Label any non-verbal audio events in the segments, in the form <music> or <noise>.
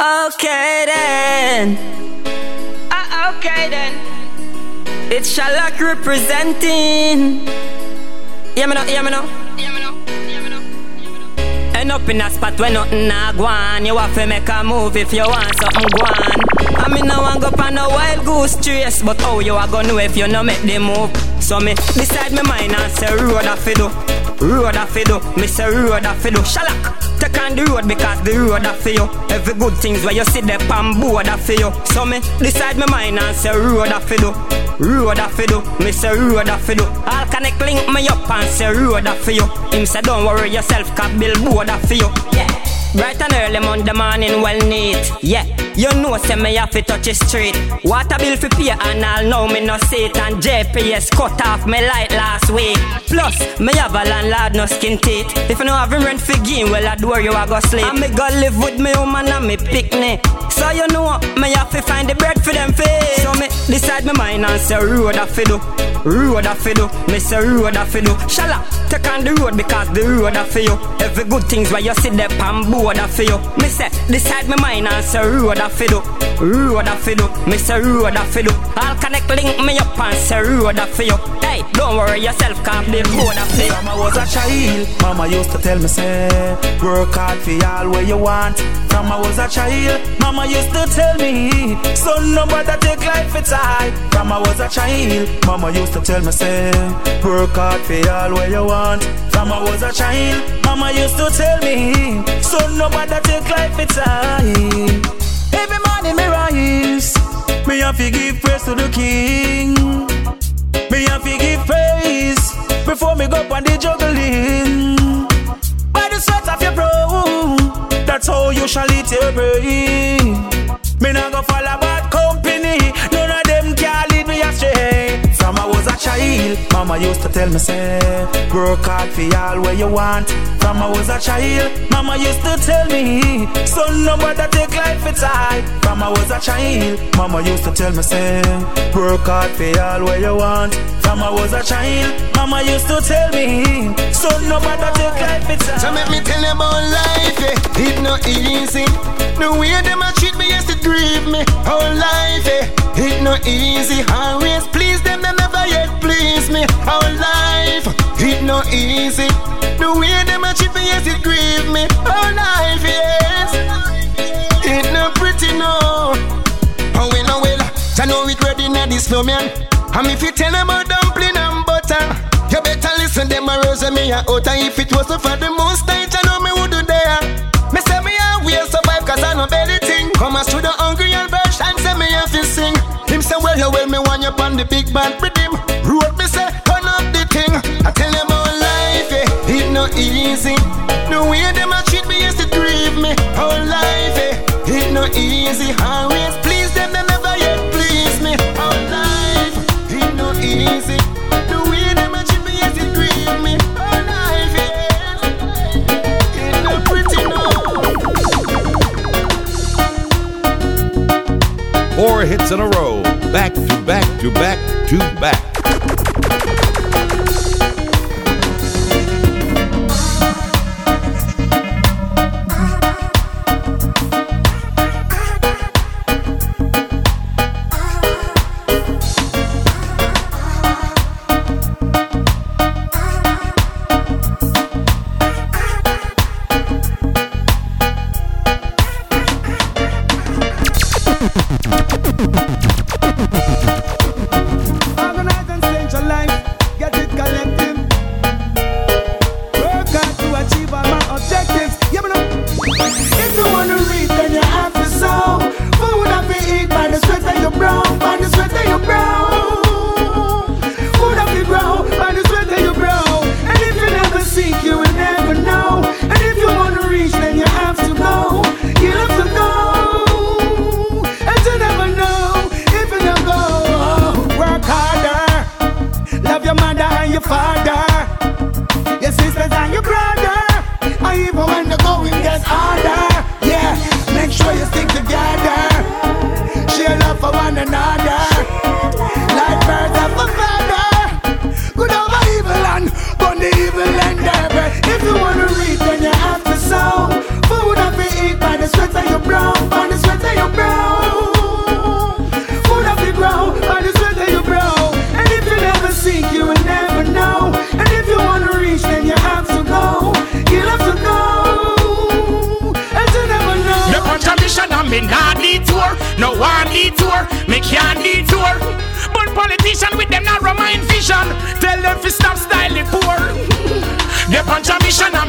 Okay then. Uh, okay then. It's Shalak representing. Yeah, me know, yeah, me know. Yeah, me know. End up in a spot where nothing go on You have to make a move if you want something go on I mean no one go on a wild goose chase But how you are gonna know if you no make the move So me decide my mind and say road a fi do Road a fi do Me say road a fi do. Shalak Take on the road because the road a you Every good things where you see there on board a for you So me decide my mind and say road a fi do Road a fi do. Me say road a fi do. All connect link me up and say road a for you Him say don't worry yourself cause billboard that for you. Yeah. Bright and early Monday morning, well neat. Yeah, you know, say me have to touch the street. Water bill for pay and I'll know me no see it. And JPS cut off me light last week. Plus, me have a landlord no skin teeth. If you no have rent for game, well, I do you I go sleep. And me go live with me woman and me picnic. So you know, me have to find the bread for them face. So me decide my mind and say road a fi do. Road a fi do. Me say road a fi do. Shala, take on the road because the road a fi you. Every good things where you sit there pambu road a for you. Me say, decide my mind and say road a for do. Road a for do. Me say road a for do. I'll connect link me up and say road a for you. Hey, don't worry yourself, can't be road for you. From I was a child, mama used to tell me say, work hard for all where you want. From I was a child, mama used to tell me, son, nobody take life it's high. From I was a child, mama used to tell me say, work hard for all where you want. From I was a child, mama used to tell me, son, nobody take life it's high. Every morning me rise, me have to give praise to the King. Me have to give praise before me go on the juggling. By the sweat of your brow, that's how you shall eat your brain. Me not go follow bad company, none of them can lead me astray. From I was a child, mama used to tell me say, work hard for all where you want. From I was a child, mama used to tell me, son, nobody take life it's high. From I was a child, mama used to tell me say, work hard for all where you want. From I was a child, mama used to tell me, son, nobody take life it's high. So make me tell you about life, yeah. it no easy. The way them a treat me used to grieve me. Whole life, yeah. it no easy. Always please them, they never yet please me. Our life, it no easy. The way them a treat me used to grieve me. Whole life, yes. It no pretty no. Oh well, oh well. I know it ready now this flow, man. And if you tell them about dumpling and butter, you better listen them a rose me a out. If it wasn't for the most I know me would do there. Me say me a will survive cause I know belly thing. Come as to the hungry and me have to sing. Him say well, you well me want you on the big band rhythm. Road me say turn up the thing. I tell them about life, yeah, it no easy. The way them a treat me used to grieve me. Whole life, yeah, it no easy. Always please them, they never yet please me. Whole life, it no easy. Four hits in a row, back to back to back to back.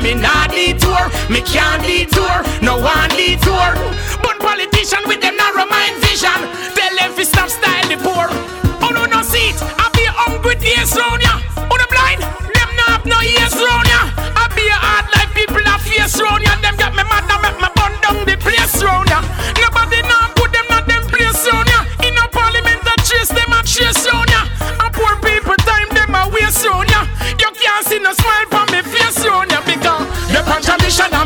Me not detour. Me can't detour, no one detour. But politician with them narrow mind vision. Tell them fi stop style the poor. Oh no no see it, I be hungry days round ya. Oh the blind, them not have no ears round ya. I be a hard life people a face round ya. Them got me mad and make me burn down the place round ya. Nobody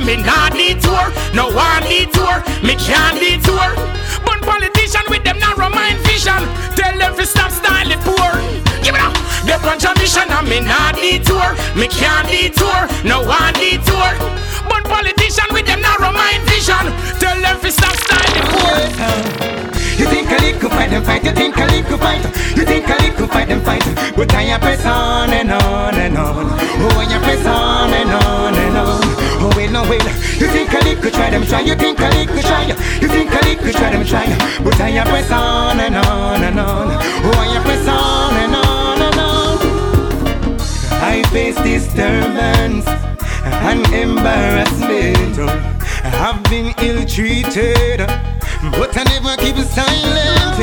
me not detour. No one detour, me can't detour. But politician with them narrow mind vision. Tell them to stop style the poor. Give it up. The contradiction and me not detour. Me can't detour. No one detour. But politician with them narrow mind vision. Tell them to stop style the poor. You think a little fight them fight, you think a little fight, you think a little fight them fight, but I press on and on and on. Oh, I press on them try, you think a little try, you think a little try them try, but I press on and on and on. Oh, I press on and on and on. I face disturbance and embarrassment. I've been ill-treated, but I never keep silent.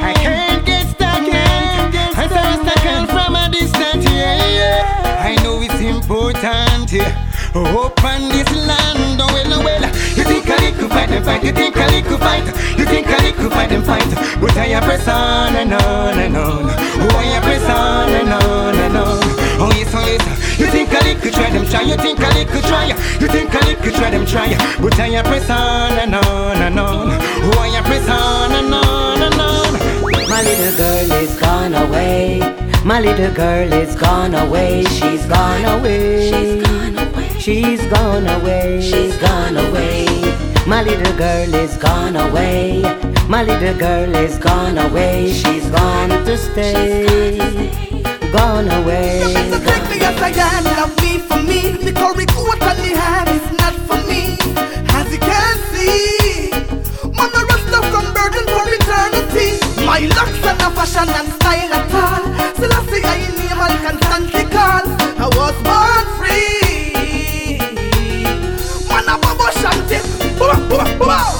I can't get stagnant. I start stagnant from a distance. Yeah, yeah. I know it's important. Yeah. Up on this land, oh well, oh well. You think a little fight and fight, you think a little fight, you think a little fight and fight. But I press on and on and on. Oh, I press on and on and on. Oh yes, oh yes. You think a little try them try, you think a little try, you think a little try them try. But I press on and on and on. Oh, I press on and on and on. My little girl is gone away. My little girl is gone away. She's gone away. She's gone away. She's gone away. She's gone away. My little girl is gone away. My little girl is gone away. She's gone to stay. Gone away. You better take me as I am, love me for me. The curry coat on the hand is not for me. As you can see, man, the rest of from burden for eternity. My looks are not fashion and style at all. Still I say I name and constantly call. I was born I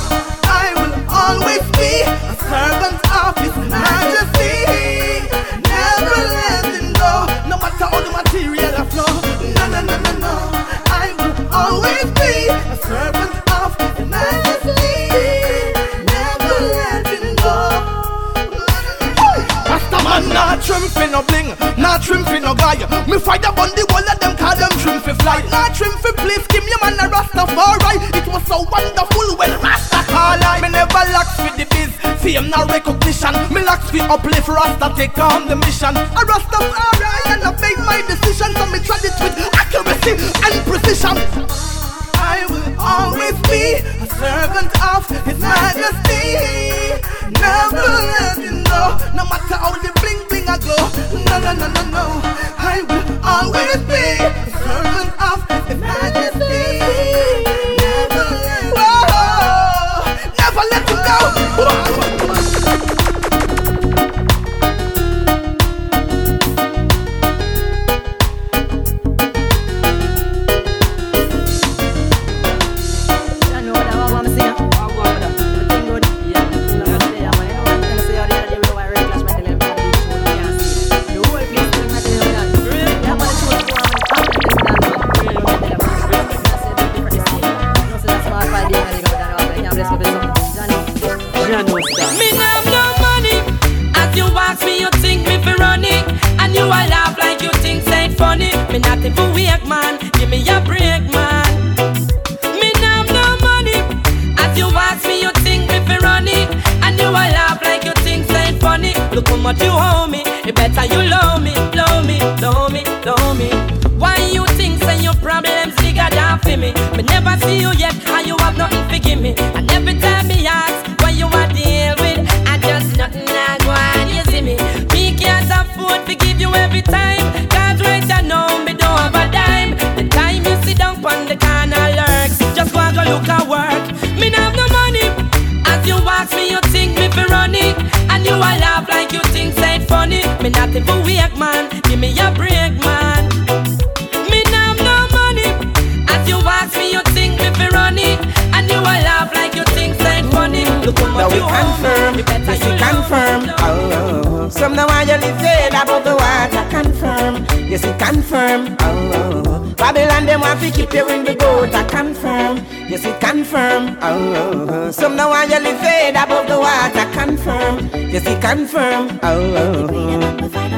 yes, it confirm. Oh, oh,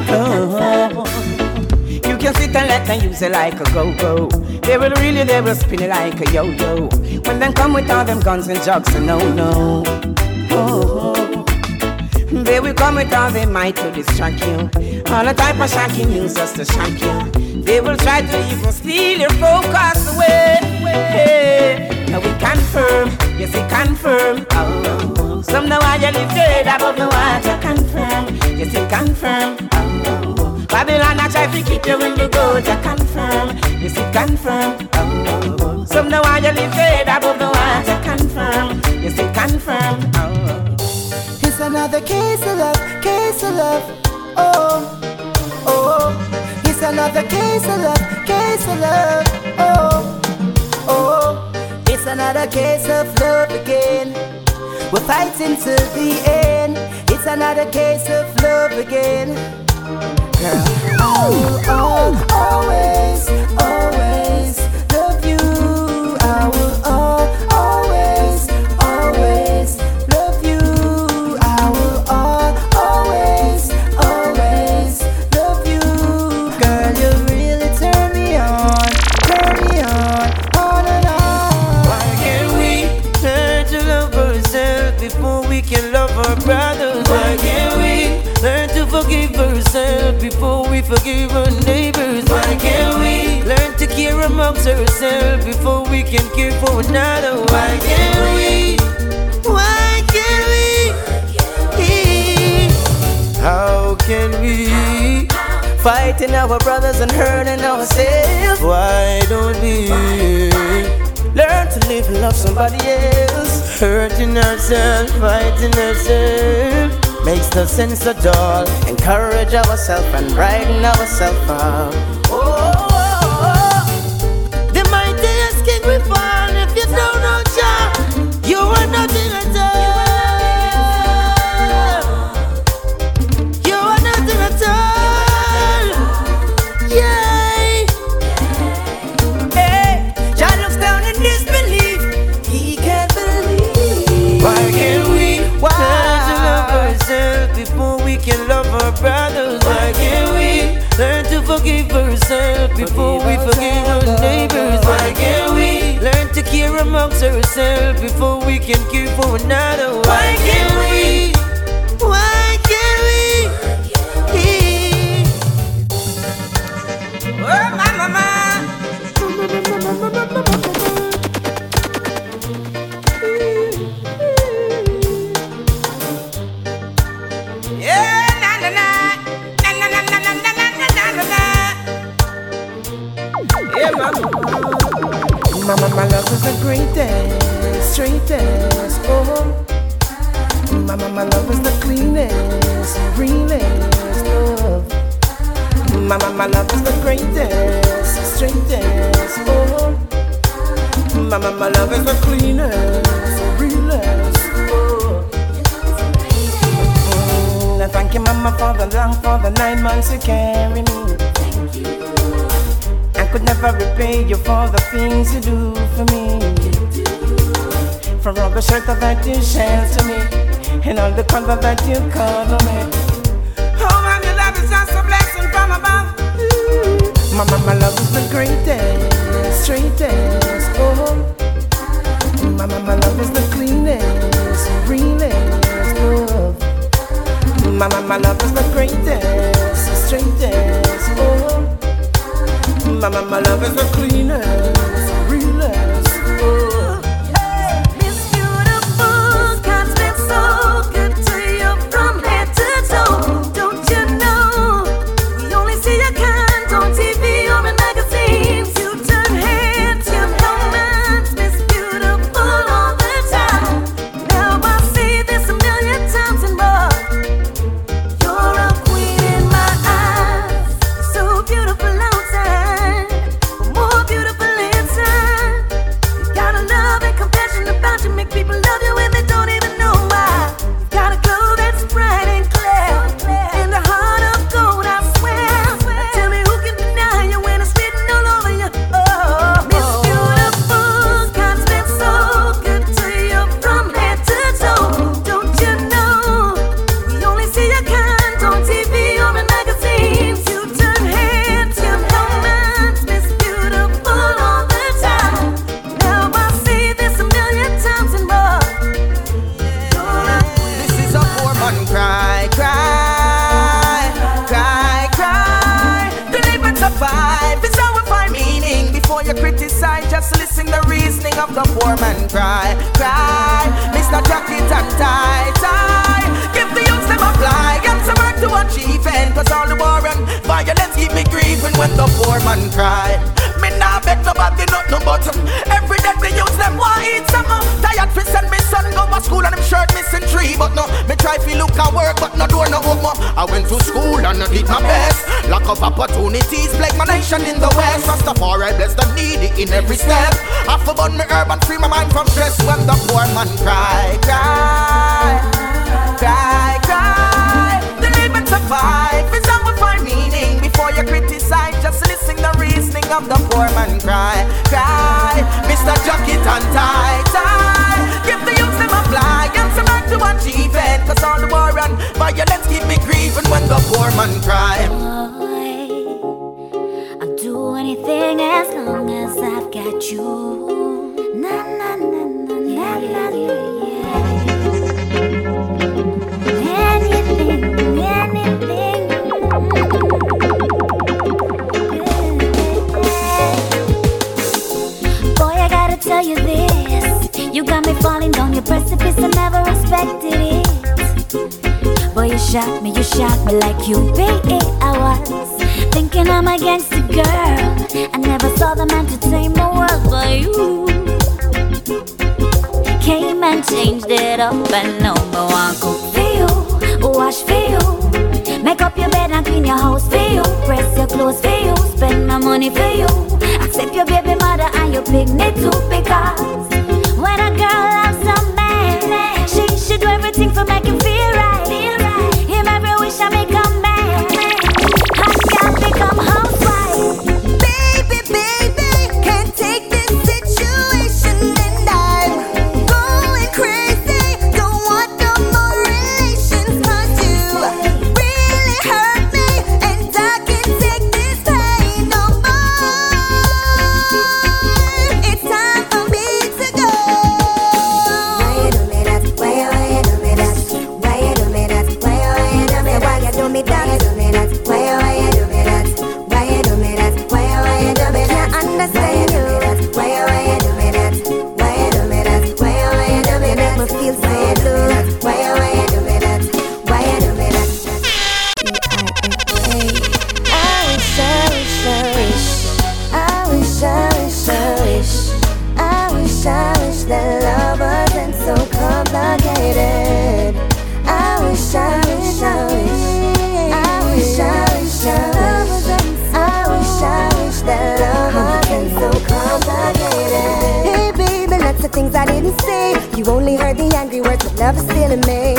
oh. oh. You can sit and let them use it like a go-go. They will really, they will spin it like a yo-yo. When them come with all them guns and jugs, and no, no. Oh, oh. They will come with all their might to distract you. All the type of shocking news just to shock you. They will try to even steal your focus away. Now we confirm, yes we confirm. Oh, some know why you live dead above the water. Confirm, yes we confirm. Oh, Babylon I try to keep you in the gutter. Confirm, yes we confirm. Oh, some know why you live dead above the water. Confirm, yes we confirm. Oh. It's another case of love, case of love. Oh, oh. It's another case of love, case of love. Oh, oh. It's another case of love again. We're fighting to the end. It's another case of love again. Girl, will all, oh, oh, always, always to care ourselves before we can care for another? Why can't we? Why can't we? How can we? Fighting our brothers and hurting ourselves. Why don't we learn to live and love somebody else? Hurting ourselves, fighting ourselves. Makes no sense at all. Encourage ourselves and brighten ourselves up. Before we forgive our neighbors? Why can't we learn to care amongst ourselves before we can care for another? Why can't we? Is realest, oh. Mm, I thank you, Mama, for the long, for the nine months you carry me. Thank you. I could never repay you for the things you do for me. For all the shelter that you shelter me, and all the comfort that you cover me. Oh, man, your love is just a blessing from above. Ooh. Mama, my love is the greatest, straightest, oh. Mama, my love is the cleanest, realest love. Mama, my my love is the greatest, straightest, oh. Mama, my love is the cleanest, just listen the reasoning of the poor man cry, cry. Mr. Jacket and tie, tie. Give the youths them a fly, get some work to achieve, and cause all the war and violence keep me grieving when the poor man cry. Me bet nobody not no bottom. Every day the use them want eat something. Tired fi send me son go to school and him shirt missing three, but no. Me try fi look at work, but no door no open. I went to school and I did my best. Lack of opportunities plague my nation in the west. Rastafari bless the needy in every step. For burn me herb and free my mind from stress when the poor man cry, cry, cry, cry. The survive is of the poor man cry, cry. Mr. Jacket and tie, tie. Give the youths them a fly and some right to achieve it. Cause all the war and violence keep me grieving when the poor man cry. I'll do anything as long as I've got you. Na na na na na na yeah. You got me falling down your precipice. I never expected it. Boy, you shot me, you shot me like you be it. I was thinking I'm a gangster girl. I never saw the man to tame the world but you. Came and changed it up, and now me want cook for you, wash for you, make up your bed and clean your house for you, press your clothes for you, spend my money for you, accept your baby mother and your picnic too because should do everything for him feel things I didn't say. You only heard the angry words, but love is still in me.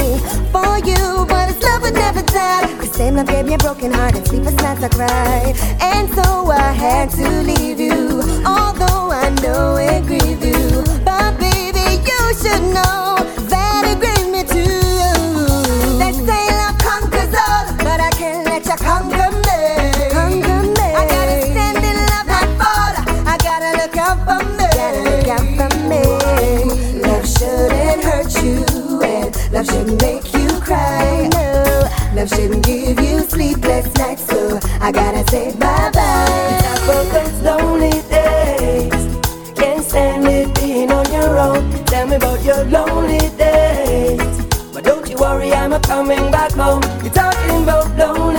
For you, but it's love would never die. The same love gave me a broken heart and sleepless nights I cried. And so I had to leave you, although I know it grieved you. But baby, you should know that it grieved me too. They say love conquers all, but I can't let you conquer me. Love shouldn't make you cry. No, love shouldn't give you sleepless nights. So I gotta say bye bye. Top of those lonely days. Can't stand it being on your own. Tell me about your lonely days. But don't you worry, I'm a coming back home. You're talking about lonely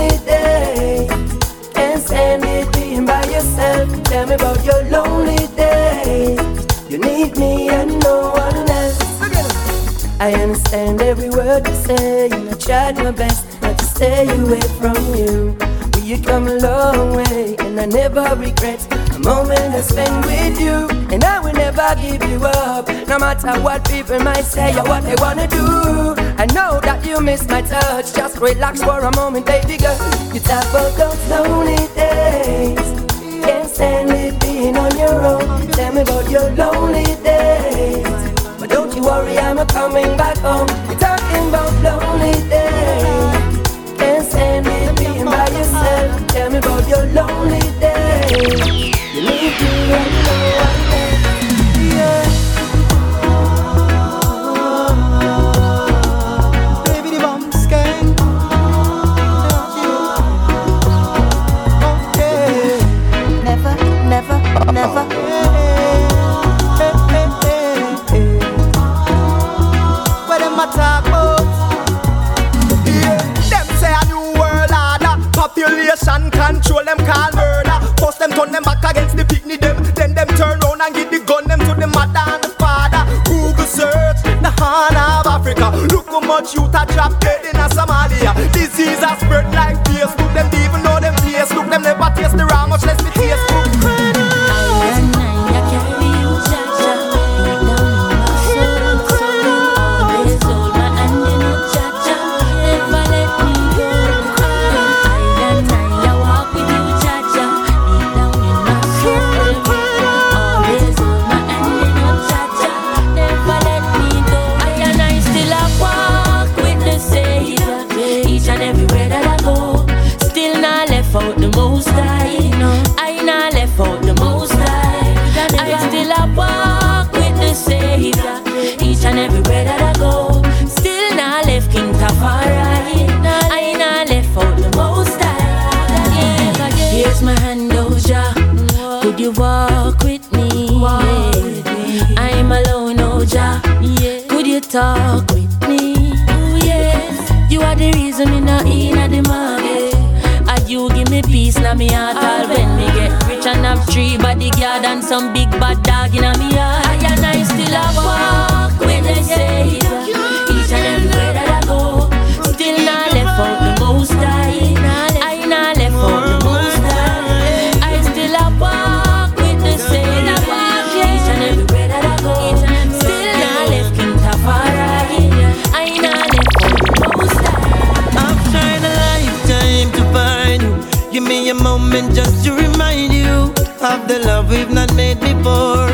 understand every word you say, and I tried my best not to stay away from you. But you come a long way, and I never regret a moment I spent with you. And I will never give you up, no matter what people might say or what they wanna do. I know that you miss my touch, just relax for a moment, baby girl. You talk about those lonely days. Can't stand it being on your own. Tell me about your lonely days. You worry, I'm a coming back home. You're talking about lonely days. Can't stand it being by yourself. Tell me about your lonely days. You to and call murder. First them turn them back against the picnic them. Then them turn round and give the gun them to the mother and the father. Google search the horn of Africa. Look how much youth a drop dead in a Somalia. Disease a spread like some big bad love we've not made before.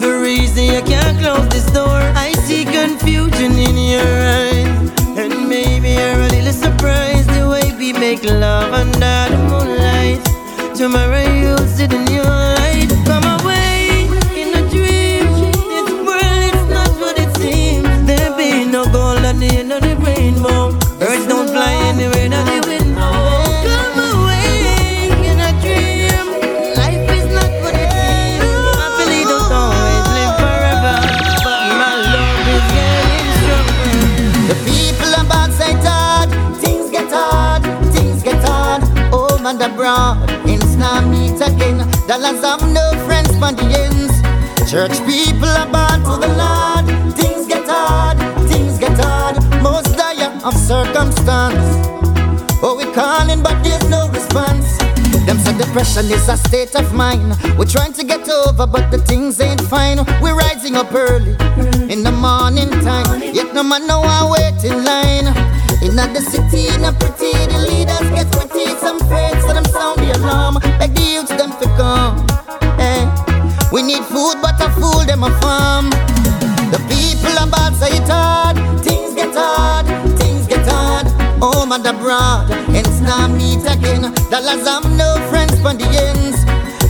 The reason you can't close this door. I see confusion in your eyes, and maybe you're a little surprised the way we make love under the moonlight. Tomorrow Dollars have no friends for the ends. Church people are bad to the Lord. Things get hard, things get hard. Most dire of circumstance. Oh, we calling, but there's no response. Them say depression is a state of mind. We're trying to get over, but the things ain't fine. We're rising up early in the morning time. Yet no man know I wait in line. In the city, a pretty, the leaders get pretty. Some friends, so them sound the alarm. Beg the youths need food, but a fool them a farm. The people are bad, say it hard. Things get hard, things get hard. Home and abroad, ends now meet again. Dollars have no friends for the ends.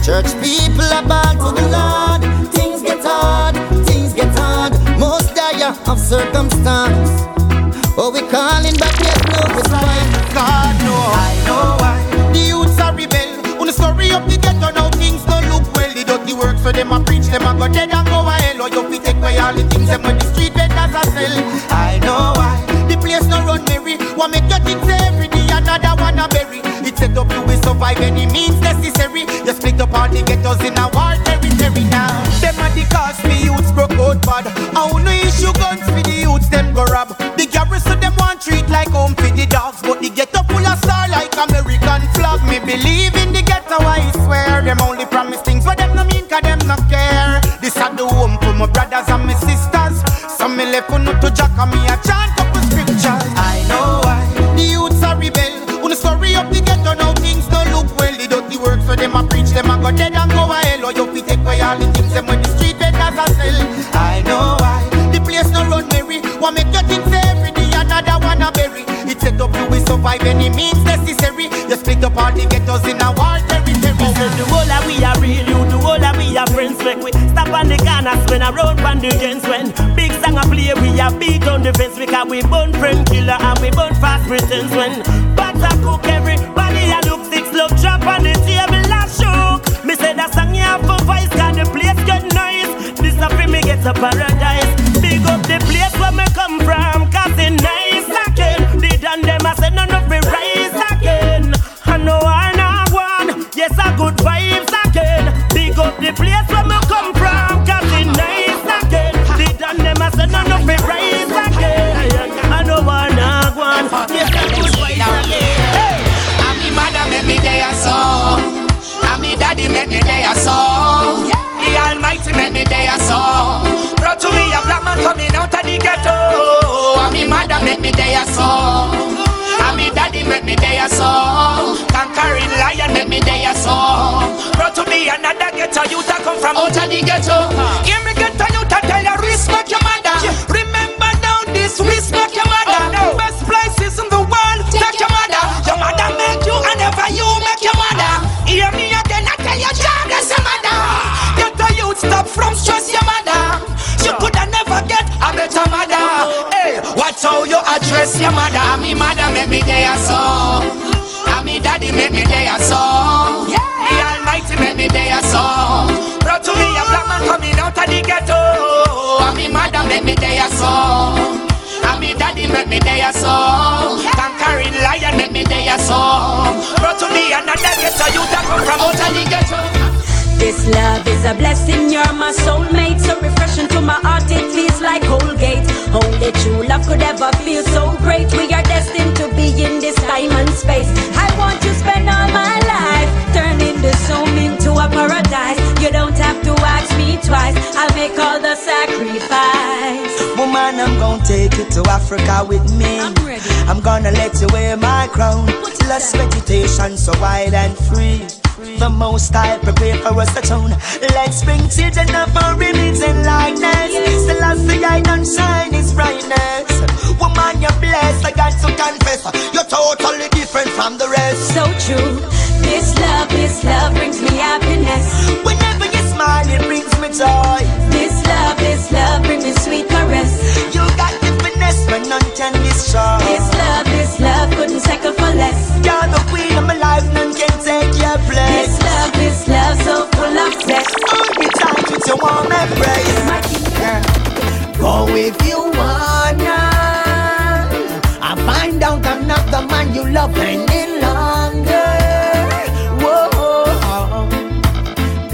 Church people are bad to the Lord. Things get hard, things get hard. Most dire of circumstance. Oh, we calling, but go dead and go hell. Or you fi take away all the things them when the street vendors a sell. I know why. The place no run merry. What make you think say every day another one a bury? It set up you will survive any means necessary. You split up all the ghettos in a war territory now. Them a the cause me youths broke out bad. I no issue guns for the youths them go rob. The garrison them want treat like home for the dogs, but the ghetto full of star like American flag. Me believe in the ghetto, I swear. Them only survive any means necessary. You split up all the ghettos in a war territory. Me say the whole of we are real, you the whole of we are friends. Make we stop on the corner, spin around on the when big song a play. We are beat on the fence because we burn friend killer and we burn fast pretense when a cook everybody a look six love drop on the table a shook. Me say that song you have for voice 'cause the place get nice. This a me get a paradise. Big up the place where me come from. make me day a song. The Almighty make me day a song. Brought to me a black man coming out of the ghetto. And me mother make me day a song. And me daddy make me day a song. Conquering lion make me day a song. Brought to me another ghetto youth that come from out of the ghetto. Give me ghetto address your mother. And me mother make me there so. And me daddy make me there so. Yeah. The Almighty make me there so. Brought to me a black man coming out of the ghetto. And me mother make me there so. And me daddy make me there so. Conquering lion make me there so. Brought to me another ghetto youth that come from out of the ghetto. This love is a blessing, you're my soulmate. So refreshing to my heart, it feels like Colgate. Only true love could ever feel so great. We are destined to be in this time and space. I want to spend all my life turning this home into a paradise. You don't have to ask me twice, I'll make all the sacrifice. Woman, I'm gonna take you to Africa with me. I'm ready. I'm gonna let you wear my crown. Less vegetation, so wild and free. The most I prepare for us to tune. Let's bring children of our image and likeness. Still as the eye don't shine is brightness. Woman, you're blessed. I got to confess. You're totally different from the rest. So true. This love, this love brings me happiness. Whenever you smile, it brings me joy. This love, this love brings me sweet caress. You got finesse, but none can destroy. This love, this love couldn't settle for less. You're the queen of my life, none can take your place. This love, this love so full of sex. Only time with your warm embrace. Go if you wanna. I find out I'm not the man you love any longer. Whoa.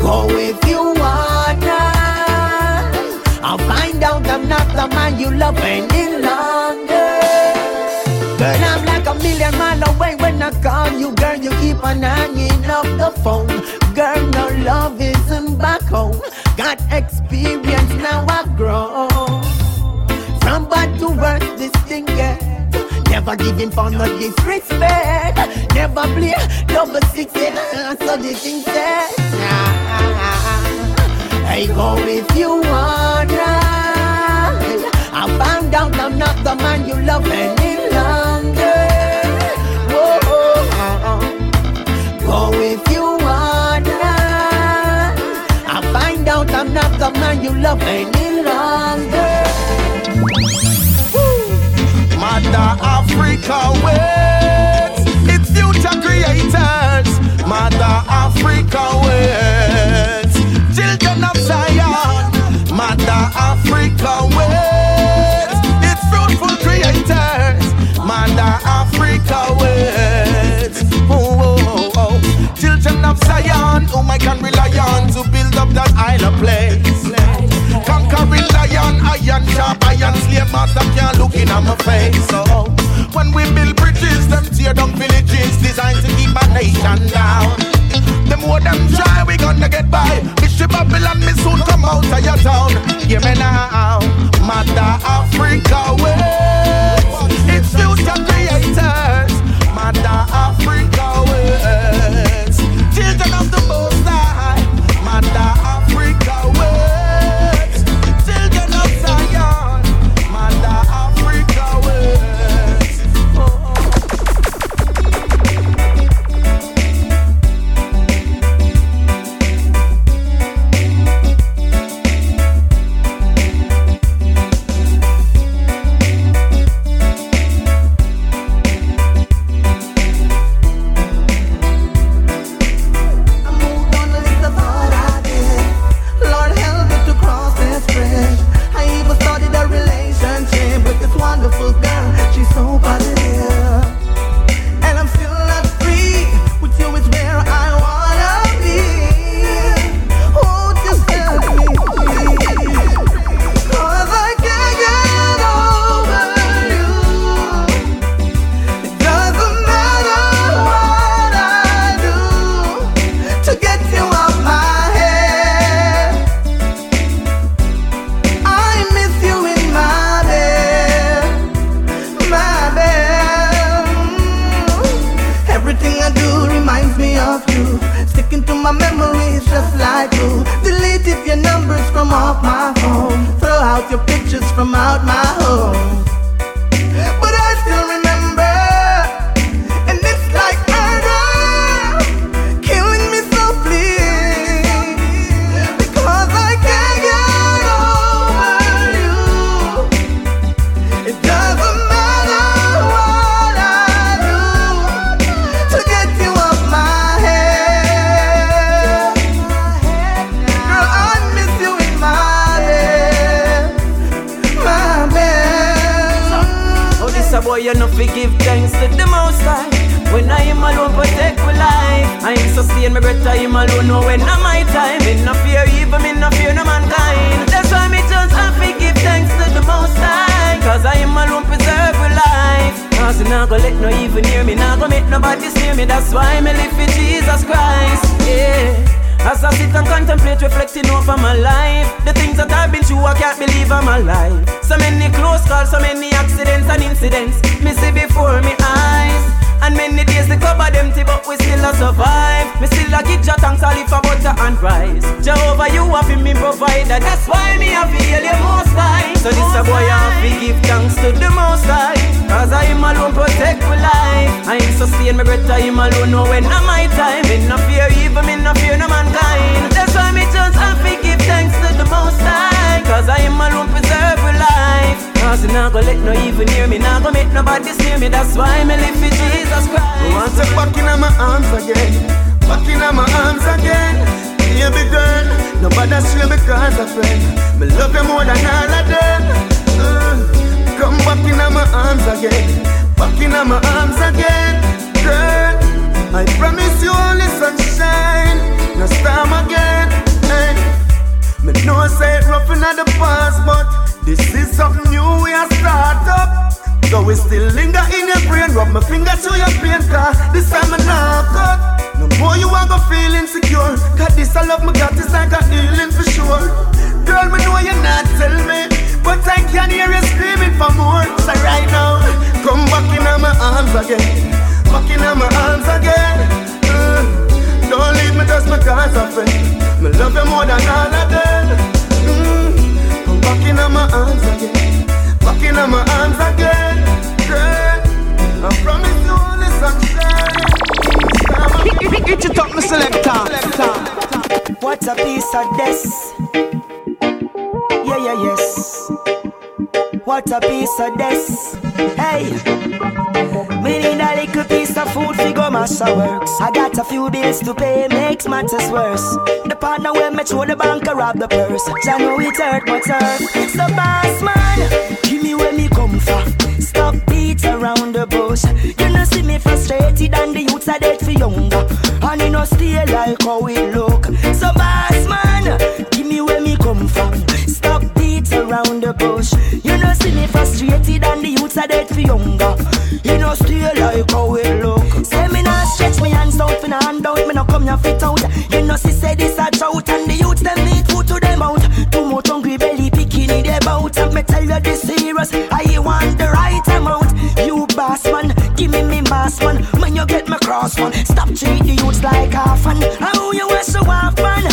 Go if you wanna. I'll find out I'm not the man you love any I call you. Girl, you keep on hanging up the phone. Girl, no love isn't back home. Got experience, now I grow. From bad to worse, this thing get. Never giving for no disrespect. Never play double six, so the thing said. I go if you wanna. I found out I'm not the man you love any longer. Go if you wanna. I find out I'm not the man you love any longer. Mother Africa waits. Whom I can rely on to build up that isle of place. Conquering lion, iron sharp, iron slave master can't look in my face. So when we build bridges, them tear down villages designed to keep my nation down. The more them try, we gonna get by. Bishop Babylon, me soon come out of your town. Hear me now, Mother Africa waits. It's future creators. Mother Africa you fi give thanks to the most high. When I am alone, protect my life. I ain't sustain my breath, I am alone, no when not my time. Me no fear evil, me no fear no mankind. That's why me just to give thanks to the most high. Cause I am alone, preserve my life. Cause I not go let no evil near me, not go make nobody steer me. That's why me live for Jesus Christ. Yeah. As I sit and contemplate, reflecting over my life The things that I've been through, I can't believe I'm alive So many close calls, so many accidents and incidents. Me see before me eyes And many days the cupboard empty, but we still a survive. Me still a give your thanks, all for butter and rice. Jehovah, you have been me provider That's why me have feel you most high. So this a boy, I have to give thanks to the most high Cause I am alone, protect my life. I ain't sustain my breath, I am alone, no when not my time? Me no fear evil, me no fear no mankind. That's why me just have to give thanks to the most high Cause I am alone, preserve Cause I not go let no evil near me Not go make nobody steer me That's why me live for Jesus Christ I want to back in my arms again, back in my arms again. Baby girl, nobody swear because of friend. Me love you more than all of them. Uh, come back in my arms again, back in my arms again, girl. I promise you only sunshine, no storm again. Hey. Me know I say rough in the past, but this is something new we are start up. So we still linger in your brain, rub my finger to your pain, cause this time I'm not cut. No more you want go feel insecure, cause this I love me got this like a healing for sure. Girl, me know you're not tell me, but I can hear you screaming for more. So right now, come back in my arms again, back in my arms again. Uh, don't leave me just because of it. Me love you more than all of them. Back in my arms again, back in my arms again, girl. I promise you only sunshine. Get it up, my selector. What a piece of this. Yeah, yeah, yes. What a piece of this. Hey. Me need a little piece of food fi go master works. I got a few bills to pay, makes matters worse. The partner when me throw the bank rob the purse. I know it hurt, but hurt. So boss man, give me where me come from. Stop beat around the bush. You know see me frustrated and the youths are dead for younger. And you know stay like how we look. So boss man, give me where me come from. Stop beat around the bush. You know see me frustrated and the youths are dead for younger. You know stay no hand out. Me no come here fit out. You know see say this a drought and the youths them need food to them out. Too much hungry belly picking in their bout. Me tell you this serious. I want the right amount. You boss man, give me me mass man. When you get my cross man, stop treat the youths like half man. How you want so half man? Man,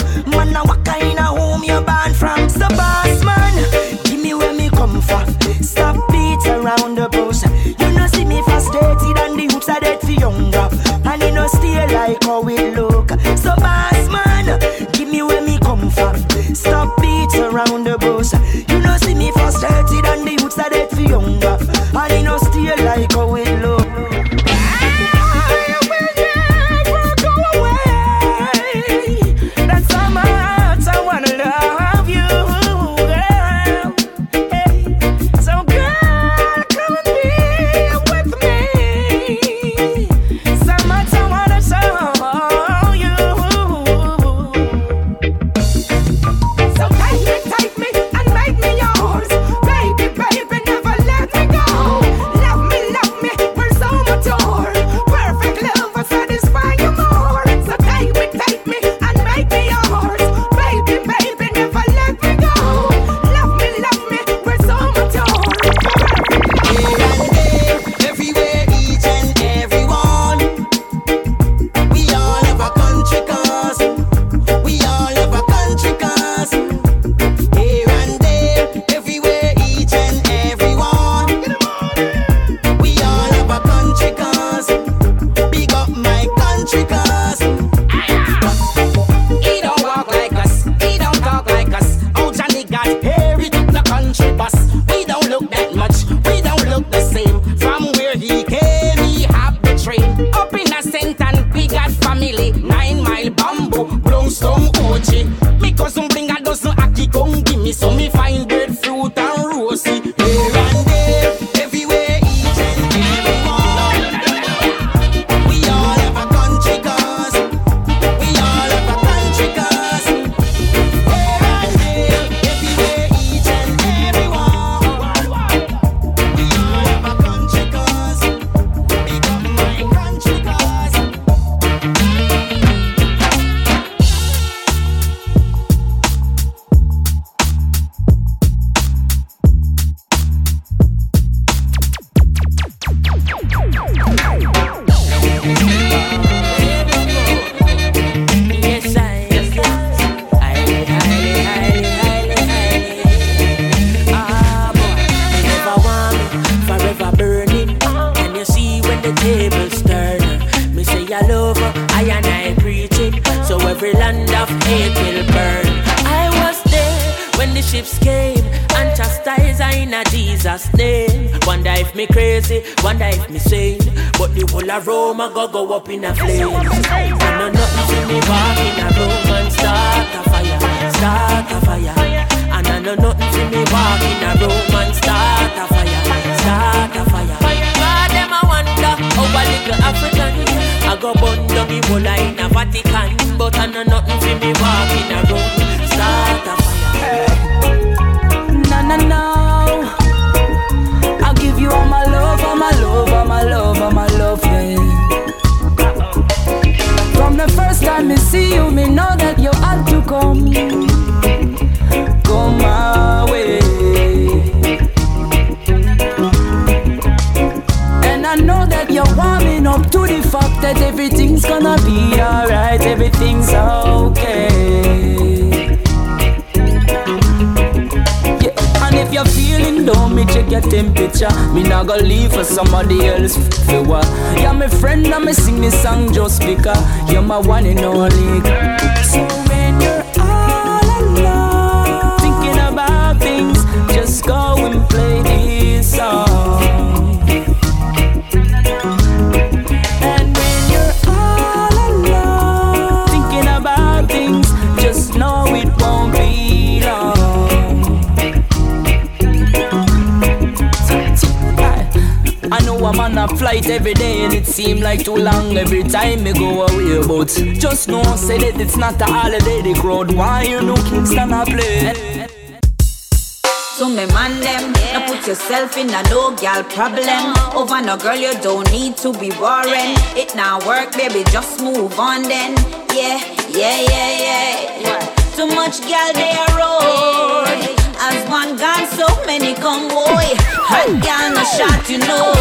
girl problem. Over no girl, you don't need to be worrying. It now work, baby, just move on then. Yeah, yeah, yeah, yeah. Too much girl they a road. As one gone, so many come boy. Hot girl no shot, you know.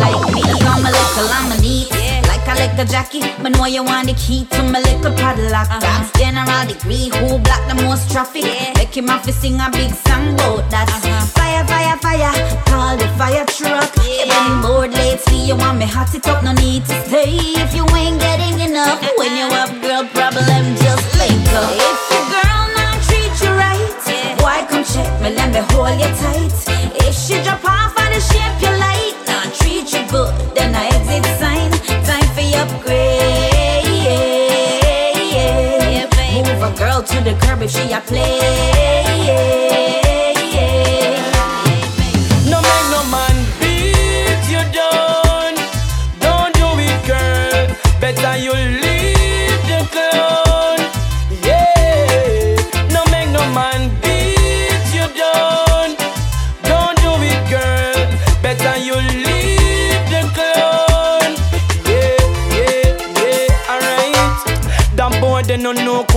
Like me, I'm a little, I'm a neat. Like I like a Jackie, but know you want the key to my little padlock. Uh-huh. That's general degree, who block the most traffic? Make him have to sing a big song about that. Uh-huh. Fire, fire, fire, call the fire truck. You been bored lately, you want me hot it up, no need to stay. If you ain't getting enough, when you have girl problem, just link up. If your girl not treat you right, boy come check me, let me hold you tight. If she drop off of the shape you like, not treat you good, then I exit sign. Time for your upgrade. Move a girl to the curb if she a play.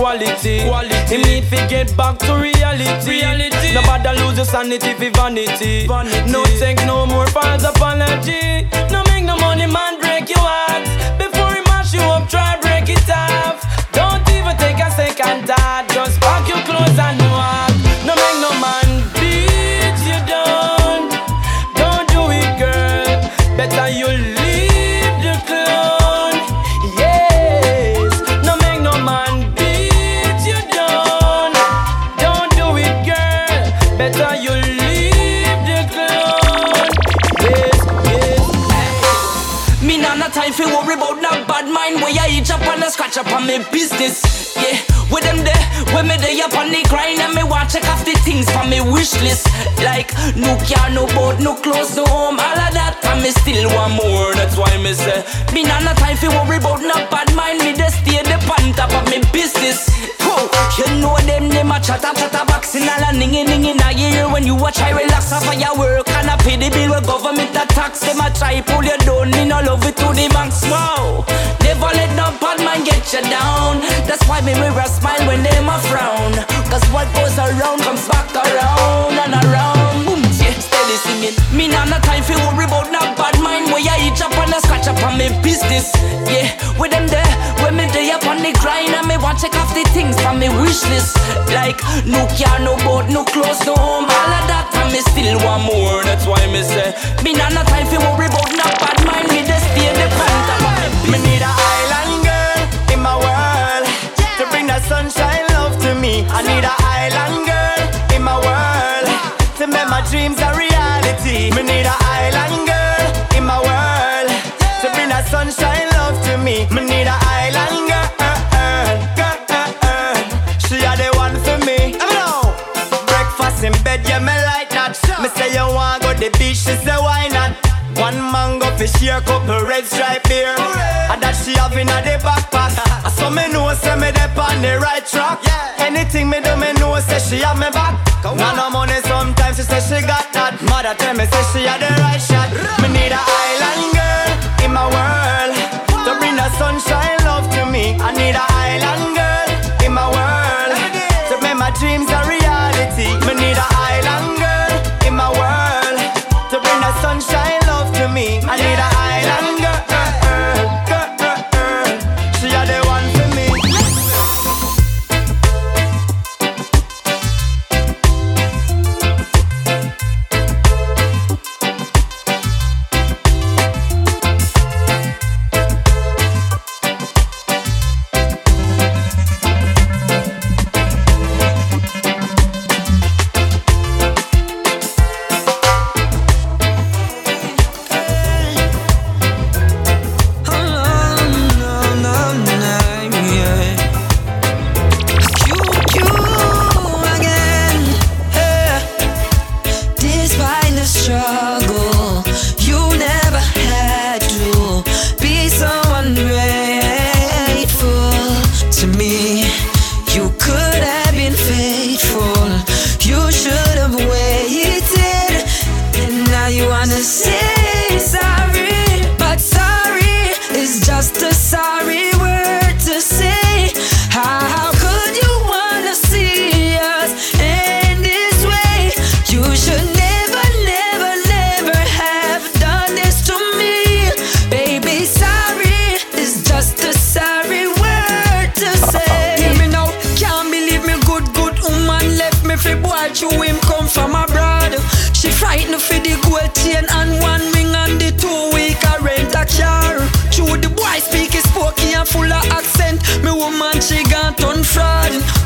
Quality. Quality. He need to get back to reality. Reality. Nobody lose your sanity for vanity. vanity. No take no more false apology. No make no money man break your heart. Before he mash you up, try break it off. Don't even take a second thought. Just pack your clothes and me business. Yeah, with them there, when me there up on the grind and me want check off the things from me wish list. Like no car, no boat, no clothes, no home, all of that. And me still want more. That's why me say me nah no time for worry about no bad mind. Me just stay the on top of me business. You know them them a chatter chatter boxing all a ning ning in a ear when you a try relax off of your work and a pay the bill with government a tax. Them a try pull you down, me no love it to the max. Wow, never let no bad man get you down. That's why me a smile when them a frown. Cause what goes around comes back around and around the singing. Me nah no time fi worry about no bad mind. Where I eat up and I scratch up on me business. Yeah, with them there, when me day up on the grind and me want check off the things from me wish list. Like no car, no boat, no clothes, no home, all of that. And me still want more. That's why me say me nah no time fi worry about no bad mind. Me just stay the pant. Me me need a island girl in my world yeah. to bring that sunshine love to me. I need a island girl in my world to make my dreams a reality. Me need an island girl in my world to bring that sunshine love to me. Me need an island girl, girl. She are the one for me. Breakfast in bed, yeah, me like that. Me say you want go the beach, she say why not? One mango fish here, couple red stripe beer. And that she have in the backpack. <laughs> I saw me know, say me dey on the right track. Anything me do, me say she have me back. Now no money, sometimes she say she got that. Mother tell me say she had the right shot. Me need a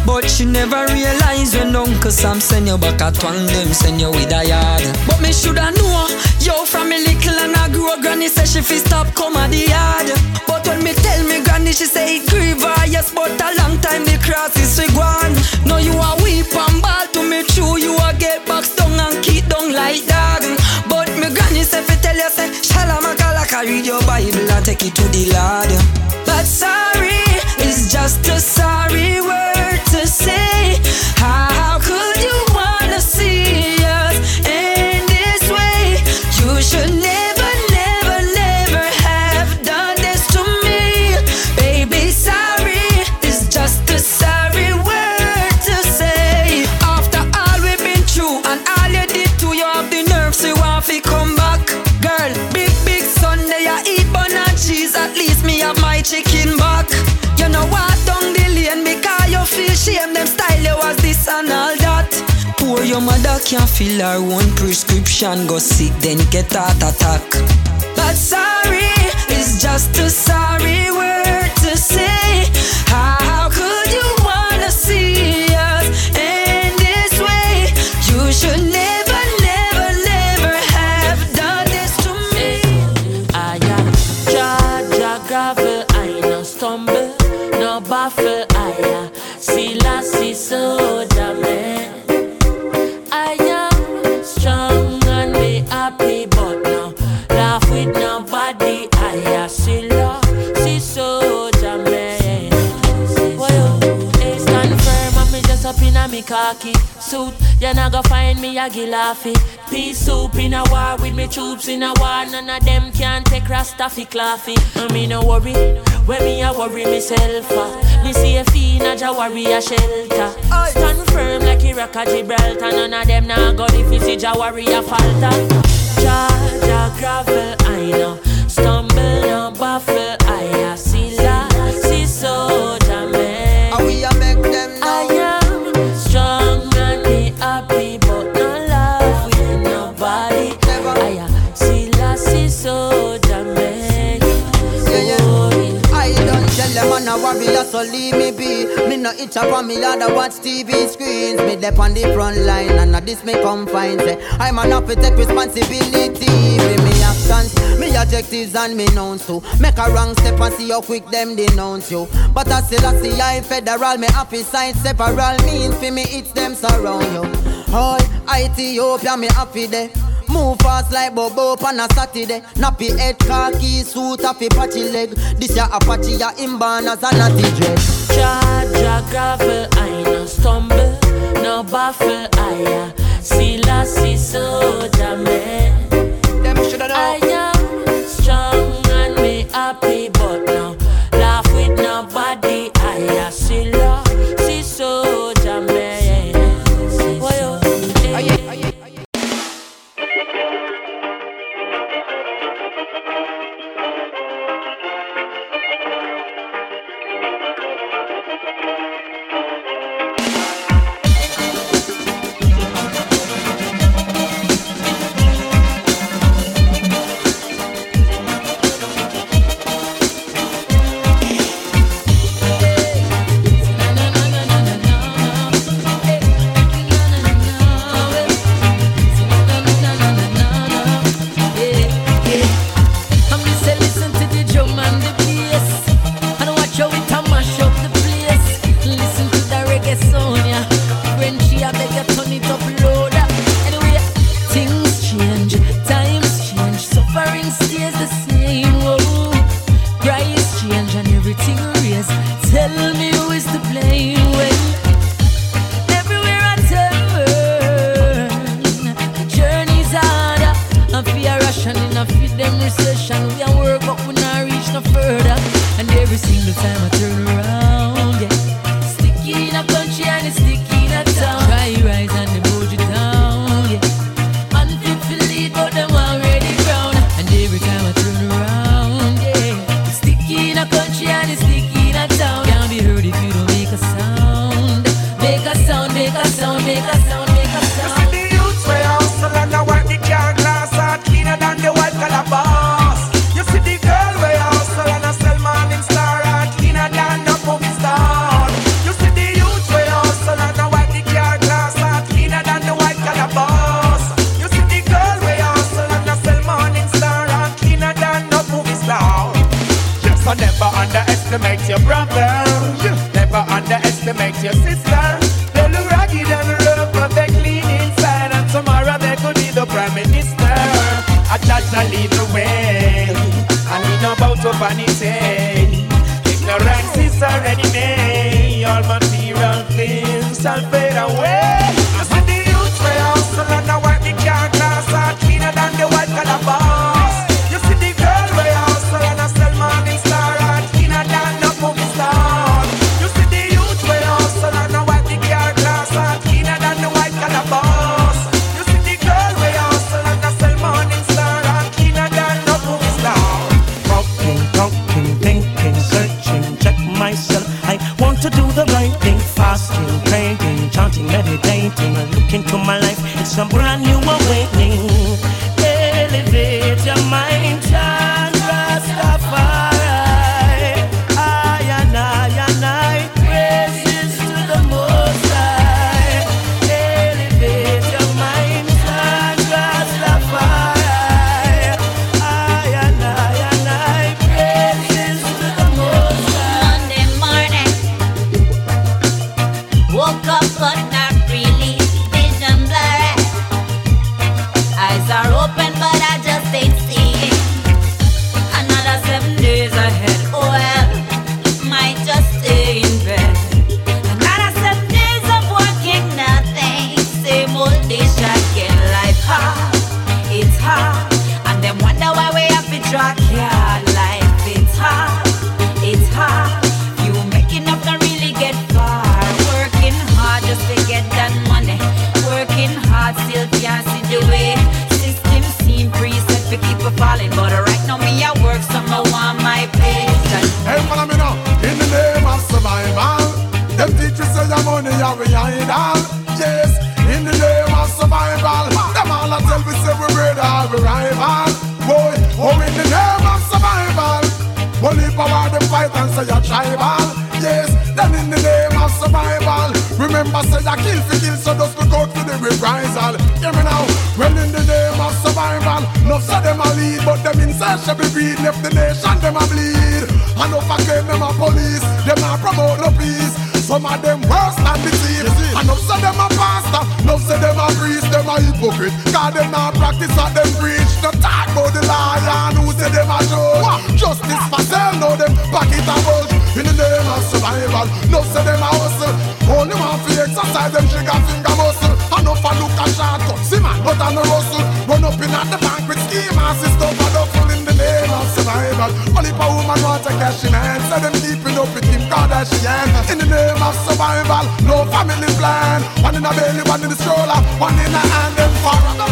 but she never realize when Uncle Sam send you back at one them send you with a yard. But me shoulda know, yo from me little and I grew grow granny say she fi stop come at the yard. But when me tell me granny she say it grieve her yes, but a long time the cross is we gone. Now you a weep and ball to me true, you a get box down and keep down like dog. But me granny say fi tell you say Shalamakala read your Bible and take it to the Lord. But sorry is just a sorry word your mother can't fill her own prescription. Go sick, then get heart attack. But sorry is just a sorry word to say. How could you wanna see us in this way? You should never, never, never have done this to me. I am Jaja gravel, I no stumble, no baffle, I am Selassie soldier khaki suit. You not go find me a gilafi. Pea soup in a war with me troops in a war. None of them can take Rasta fi claffy. I me no worry. When me a worry myself, uh, me see a fiend a ja worry a shelter. Stand firm like a rock a Gibraltar. None of them nah go if you see ja worry a falter. Ja ja gravel I know, stumble no baffle leave me be. Me no itch up on me yard, I watch TV screens. Me dep on the front line, and this me confine. Say, I'm an to take responsibility me actions, me objectives, and me nouns too. Make a wrong step and see how quick them denounce you. But I still I see I federal, me happy sign separal means for me it's them surround you. All Ethiopia, me happy there. Move fast like Bobo on a Saturday. Nappy head, khaki suit, a patchy leg. This ya Apache, ya inbound as a natty dress. Charger gravel, I no stumble, no baffle, I ya. Selassie, soldier man. Them shoulda know. minister. I judge I lead the way. I need no bout of vanity. Ignorance is already made. All material things shall fade away. Look a shortcut, see man, but I no rustle. Run up in at the bank with scheme and system for duffel in the name of survival. Only for woman want to cash in hand, so them keeping up with Kim Kardashian. In the name of survival, no family plan. One in a belly, one in the stroller, one in a hand, them for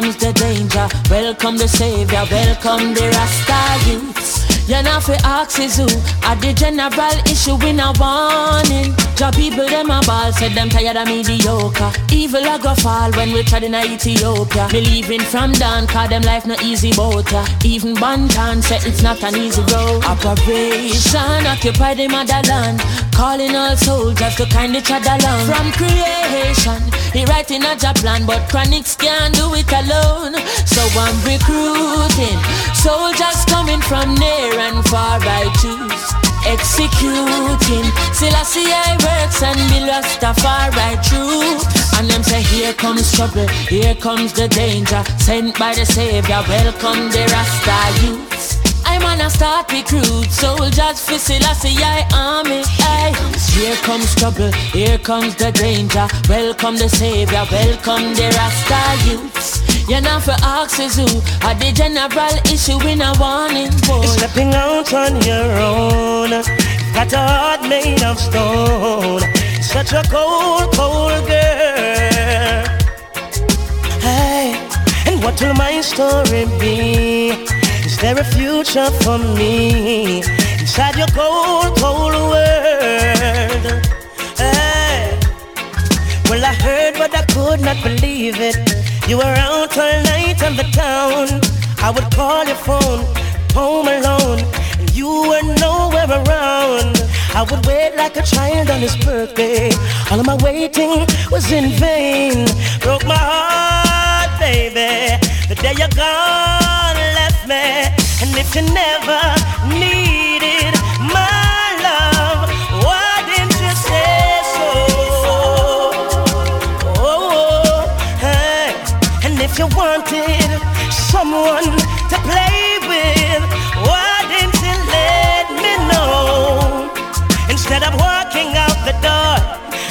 comes the danger. Welcome the savior, welcome the Rasta. Fi ask is who At the general issue in a warning. Job people them a ball Said them tired of mediocre. Evil a go fall when we tried in a Ethiopia. Me leaving from down Cause them life no easy boat ya. Even Banton said it's not an easy road. Operation Occupy the motherland. Calling all soldiers to kindly trod along. From creation He writing a job plan But Chronixx can't do it alone. So I'm recruiting Soldiers coming from near and far I choose. Executing. Selassie I works and be right true And them say here comes trouble Here comes the danger. Sent by the savior Welcome the Rasta youths On a start recruit soldiers for Selassie I army. Ay. Here comes trouble, here comes the danger. Welcome the savior, welcome the Rasta youths. You're not for axes who are the general issue in a warning boy. Stepping out on your own. Got a heart made of stone. Such a cold, cold girl. Hey, and what will my story be? There a future for me inside your cold, cold world? Hey, well I heard but I could not believe it. You were out all night on the town. I would call your phone, home alone, and you were nowhere around. I would wait like a child on his birthday. All of my waiting was in vain. Broke my heart, baby. The day you're gone, me. And if you never needed my love, why didn't you say so? Oh, hey. And if you wanted someone to play with, why didn't you let me know? Instead of walking out the door,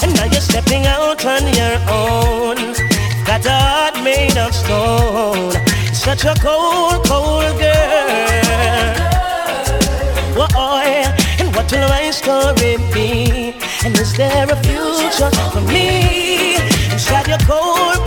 and now you're stepping out on your own. Got a heart made of stone. Such a cold, cold girl. Whoa, and what will my story be? And is there a future for me inside your cold, cold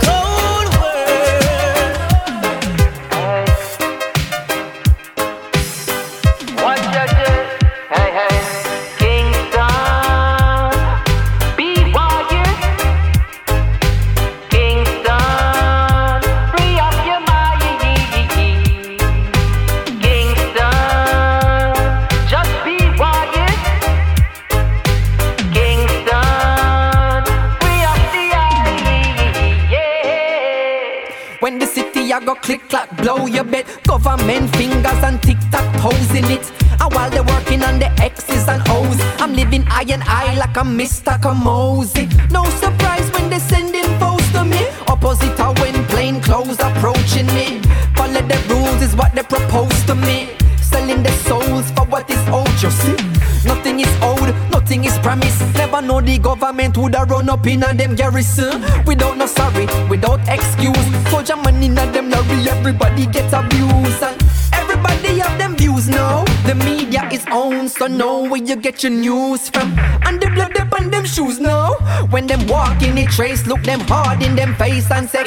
click clack blow your bed. Government fingers and tick tock toes in it. And while they're working on the X's and O's I'm living eye and eye like I'm Mr. Kamosi No surprise when they sending foes to me. Opposite of when plain clothes approaching me. Follow the rules is what they propose to me. Selling their souls for what is owed, you see. Nothing is owed, nothing is promised Never know the government would have run up in a them garrison. Without no sorry, without excuse. Soldier money in a them lorry, everybody gets abused. And everybody have them views now The media is owned, so know where you get your news from. And the blood up on them shoes now When them walk in the trace, look them hard in them face and say.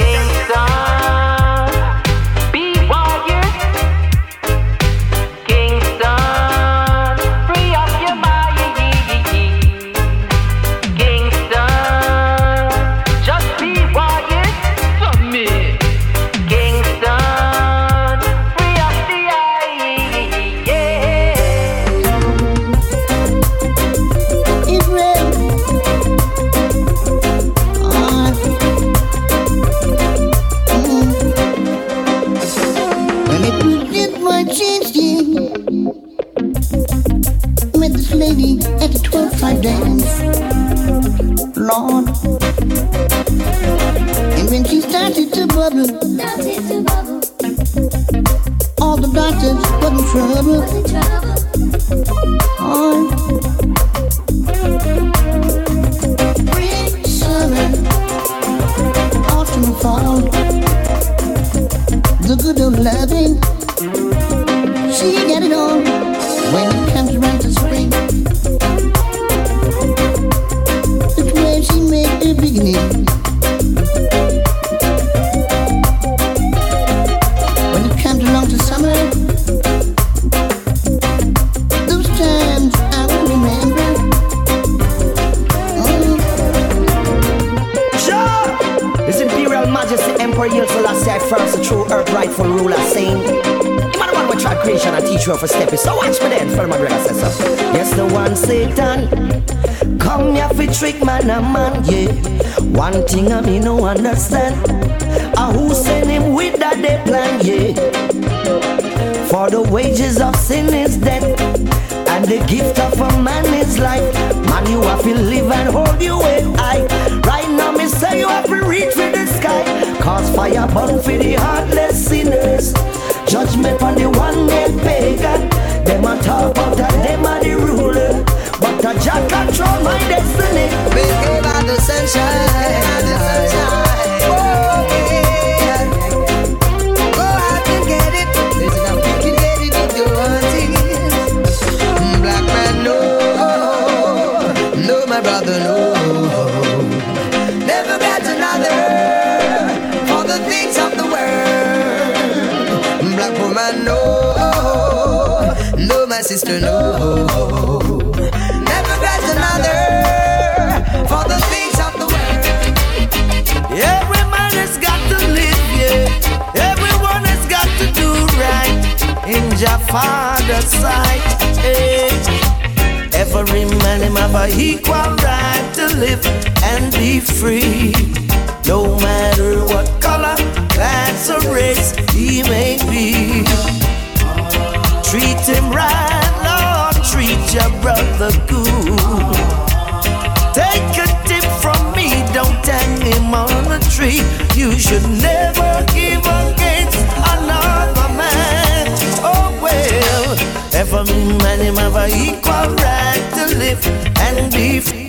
Bubble, all the doctors was in trouble. Thing I me no understand, a who send him with that they plan, yeah. For the wages of sin is death, and the gift of a man is life. Man, you have to live and hold you way high. Right now, me say you have to reach for the sky. Cause fire burn for the heartless sinners. Judgment on the one named pagan. Them a talk about that, them are the ruler. But a jack control my destiny. We gave out the sunshine. Sister, no. Never got another for the things of the world. Every man has got to live, yeah. Everyone has got to do right in Jah Father's sight. Hey. Every man him have a equal right to live and be free. No matter what color, class or race he may be. Treat him right, your brother good. Take a tip from me, don't hang him on a tree. You should never give against another man. Oh well, every man him have a equal right to live and be free.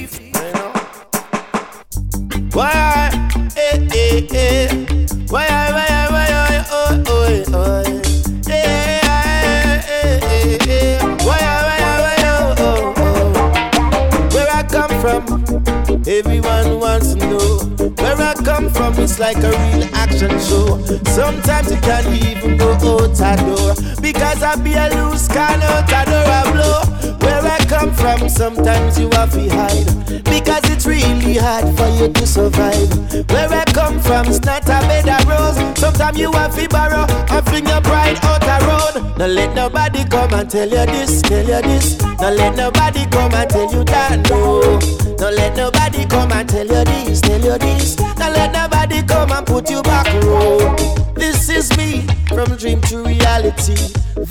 It's like a real action show. Sometimes you can't even go out a door because I be a loose can out a door a blow. Where I come from, sometimes you have to hide because it's really hard for you to survive. Where I come from, it's not a bed of rose. Sometimes you have to borrow and fling your pride out the road. Don't let nobody come and tell you this, tell you this. Don't let nobody come and tell you that, no. Don't let nobody come and tell you this, tell you this. Don't let nobody come and put you back road. This is me from dream to reality.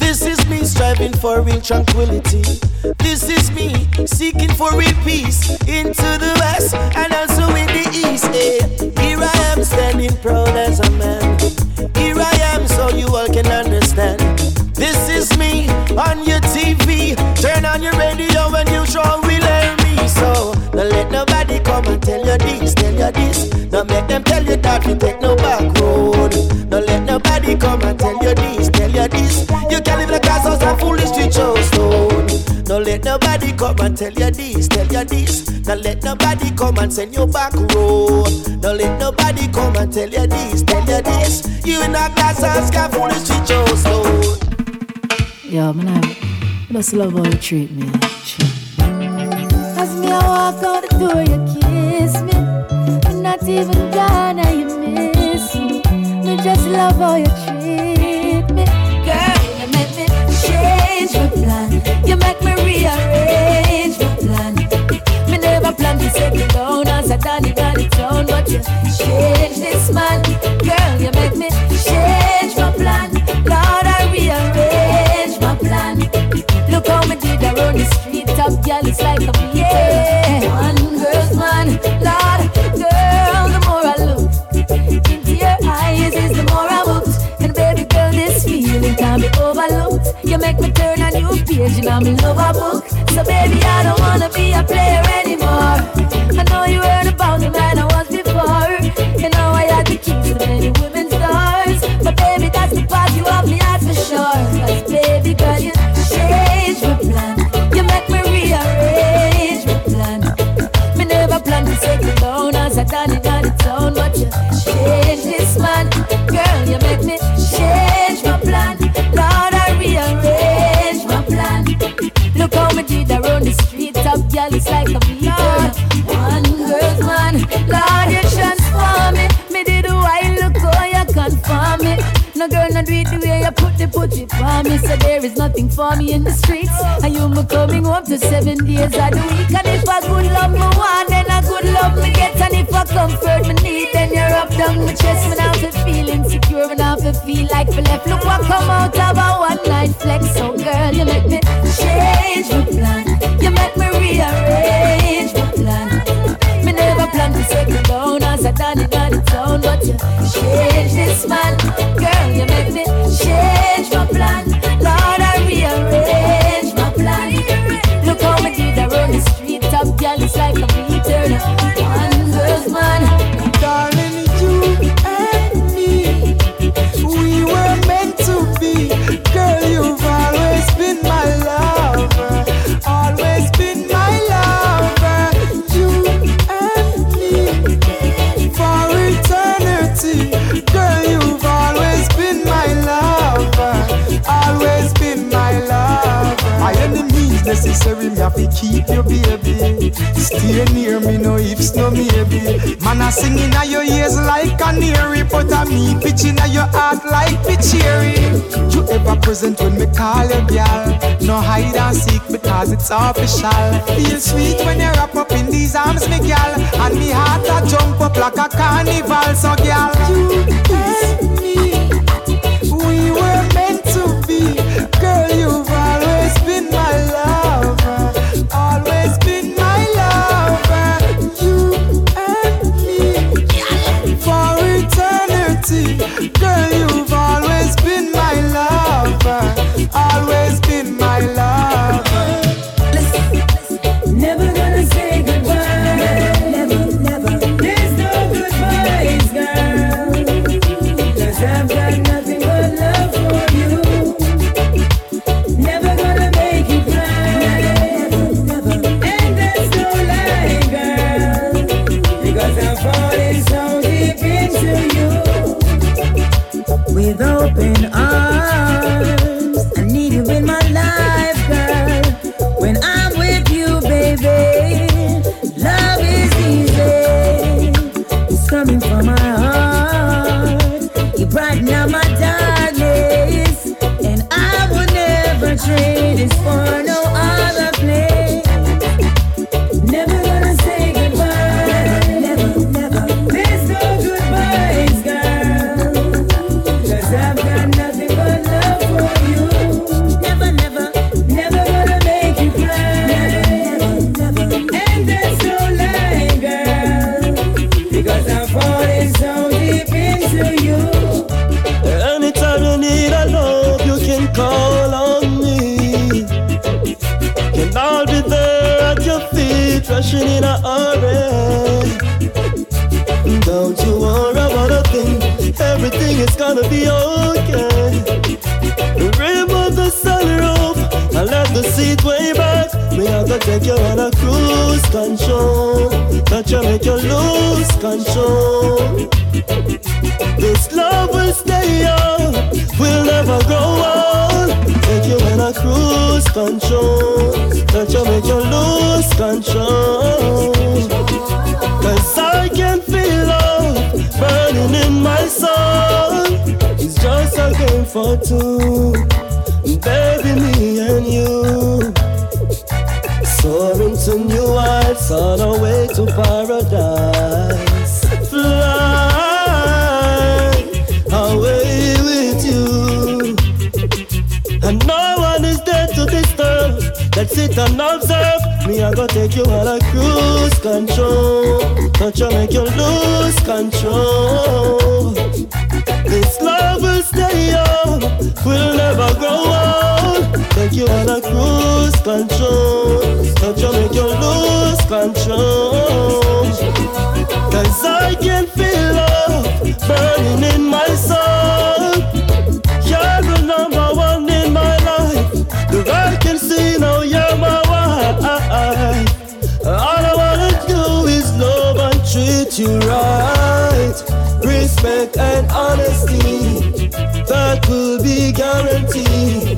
This is me striving for real tranquility. This is me seeking for real peace into the west and also in the east. Eh. Here I am standing proud as a man. Here I am so you all can understand. This is me on your TV. Turn on your radio when you sure come and tell you this, tell you this. Don't make them tell you that we take no back road. Don't let nobody come and tell you this, tell you this. You can live in a castle and foolish street show stone. Don't let nobody come and tell you this, tell you this. Don't let nobody come and send you back road. Don't let nobody come and tell you this, tell you this. You in a glass house can foolish street show stone. Yo, man, I just love how you treat me. As me I walk out the door, you kiss me. I'm not even gone, and you miss me. Me just love how you treat me. Girl, you make me change my plan. You make me rearrange my plan. Me never plan to settle down as a Danny Danny town, but you change there is nothing for me in the streets. And you me coming home to seven days the week. And if a good love me want, then a good love me get. And if a comfort me need, then you're up down my chest. Me now feel feel insecure, me now feel feel like me left. Look what come out of a one night flex. So girl, you make me change my plan. You make me rearrange my plan. Me never plan to settle down as a Danny Danny town, but you change this man. Girl, you make me necessary, me have to keep you, baby. Stay near me, no ifs, no maybe. Man, I sing in your ears like a canary, but I me pitch in your heart like cherry. You ever present when me call you, girl? No hide and seek because it's official. Feel sweet when you wrap up in these arms, me girl, and me heart a jump up like a carnival. So, girl, you me, Take you on a cruise control, touch you make you lose control. This love will stay young, will never grow old. Take you in a cruise control, touch you make you lose control. Cause I can feel love burning in my soul. It's just a game for two, baby, me and you. On our way to paradise. Fly away with you. And no one is there to disturb. Let's sit and observe. Me, I go take you on a cruise control. Touch you, make you lose control. This love will stay young, will never grow old. Take you on a cruise control. Touch you, make you lose control. Cause I can feel love burning in my soul. You're the number one in my life. The I can see now you're my wife. All I wanna do is love and treat you right. Respect and honesty, that will be guaranteed.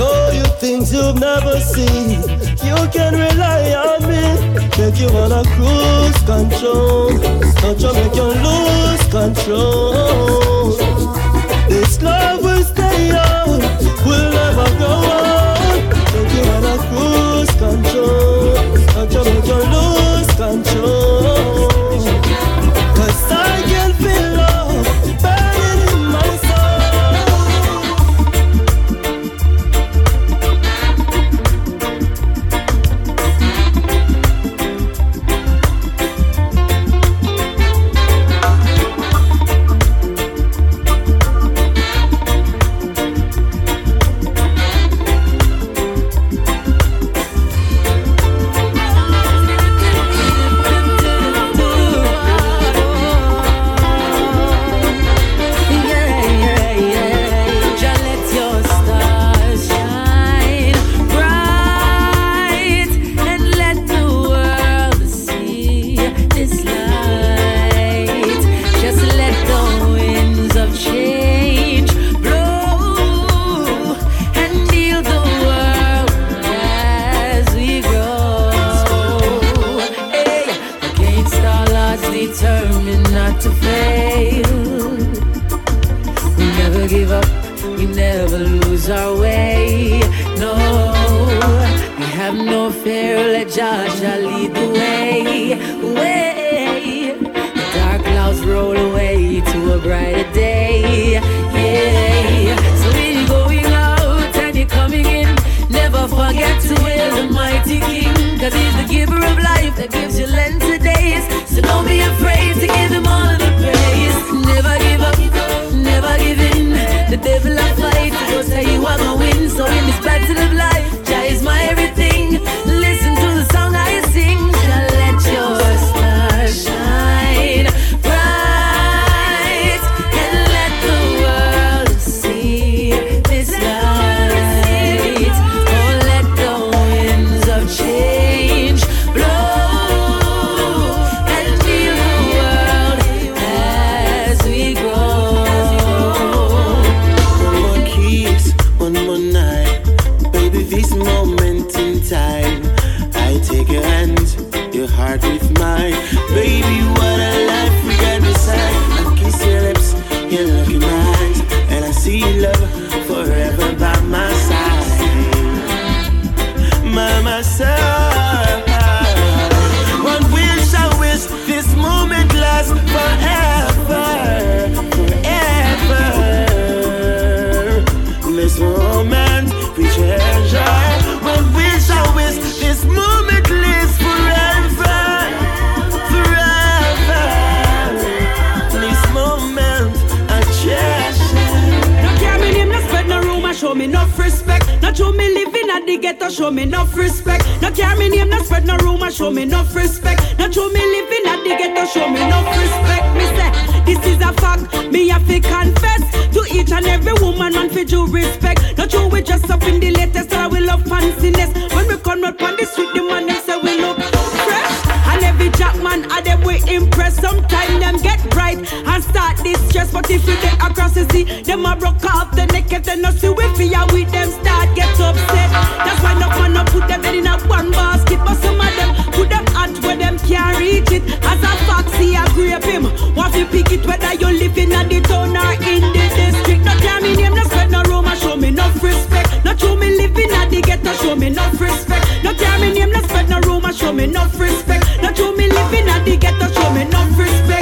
Show you things you've never seen. You can rely on me. Take you on a cruise control. Touch you make you lose control. This love will up, we never lose our way. No, we have no fear, let Jah Jah lead the way. Way, the dark clouds roll away to a brighter day. Yeah, so you're going out and you're coming in, never forget to hail the mighty King. Cause he's the giver of life that gives you length of days. So don't be afraid to give him all don't say alligator, show me enough respect. No care me name, no spread no rumor, show me enough respect. No show me living at the ghetto, show me enough respect. Me say, this is a fact, me have to confess to each and every woman and for due respect. No true we dress up in the latest, I will love fanciness. When we come out on the street, the man them say we look man and them we impress. Sometimes them get right and start this stress. But if you get across the sea, them a broke off the neck if they not see with fear We them start get upset. That's why no man no put them in a one basket. But some of them put them out where them can't reach it. As a fox, he a grape him. What you pick it whether you live in the town or in the district. No care me name, no spread no rumor, show me no respect. No true me living in the ghetto, show me no respect. No care me name, no spread no rumor, show me no respect the ghetto show me no respect.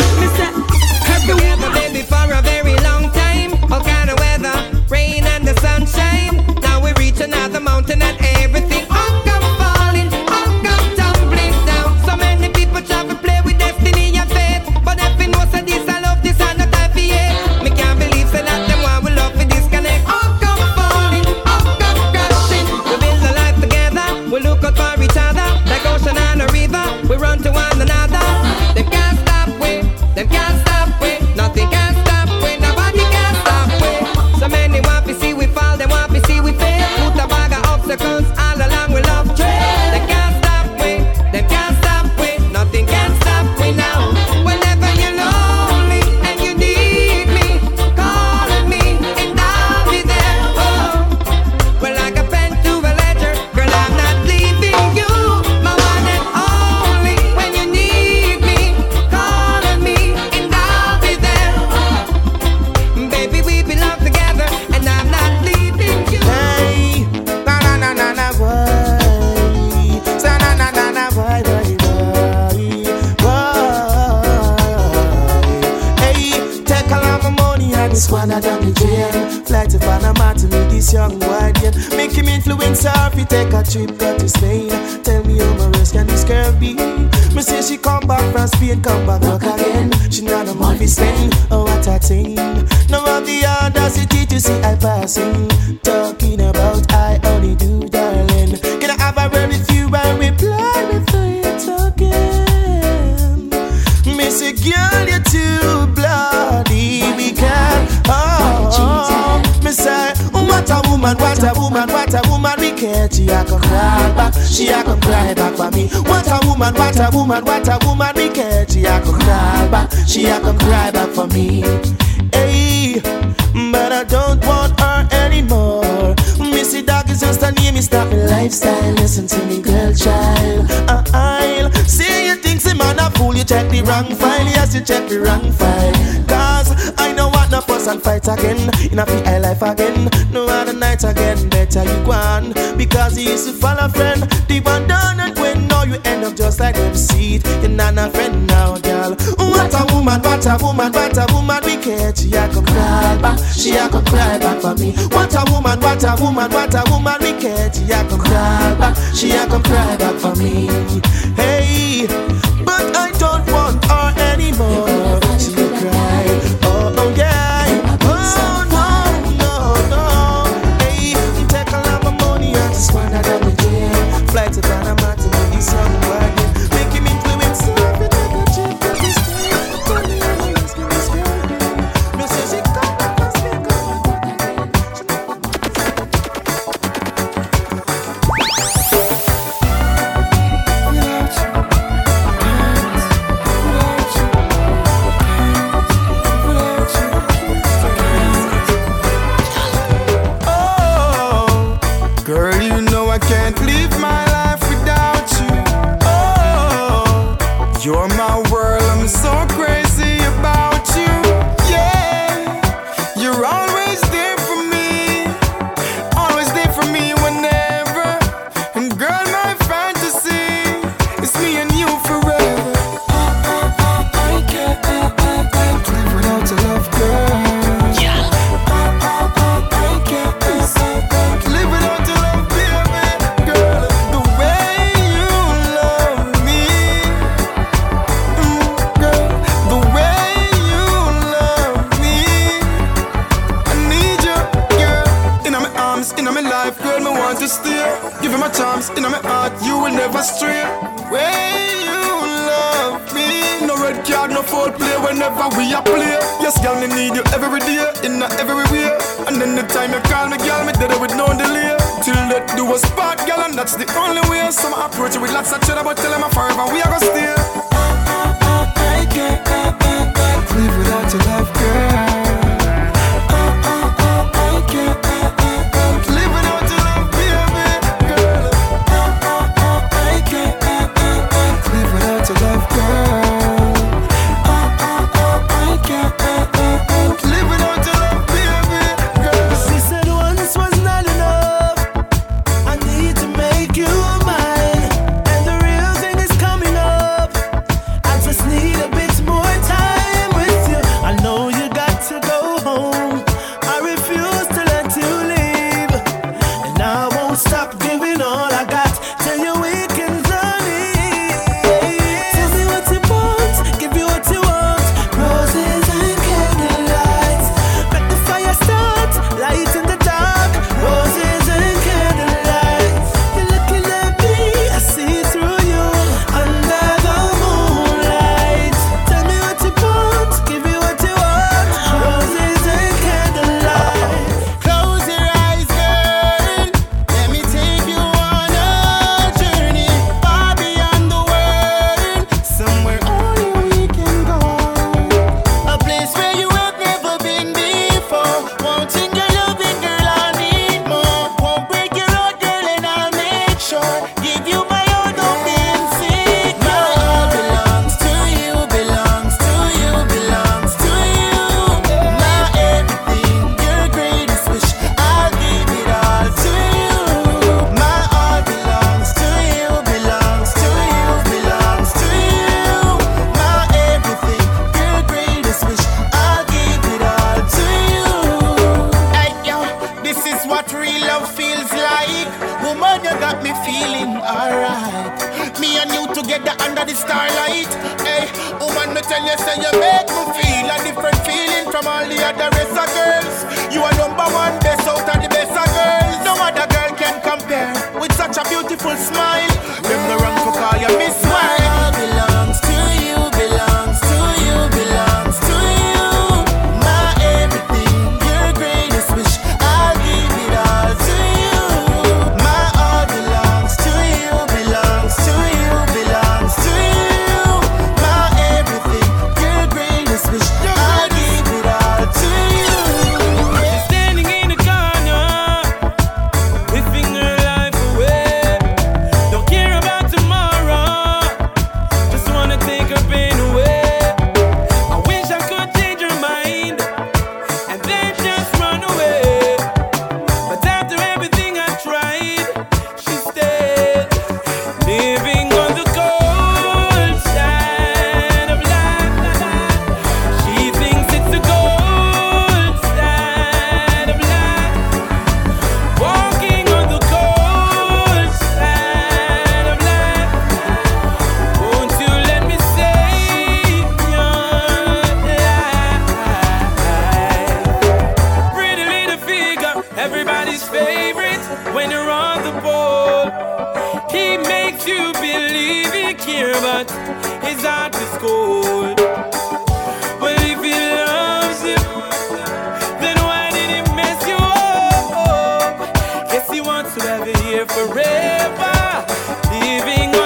Here forever. Living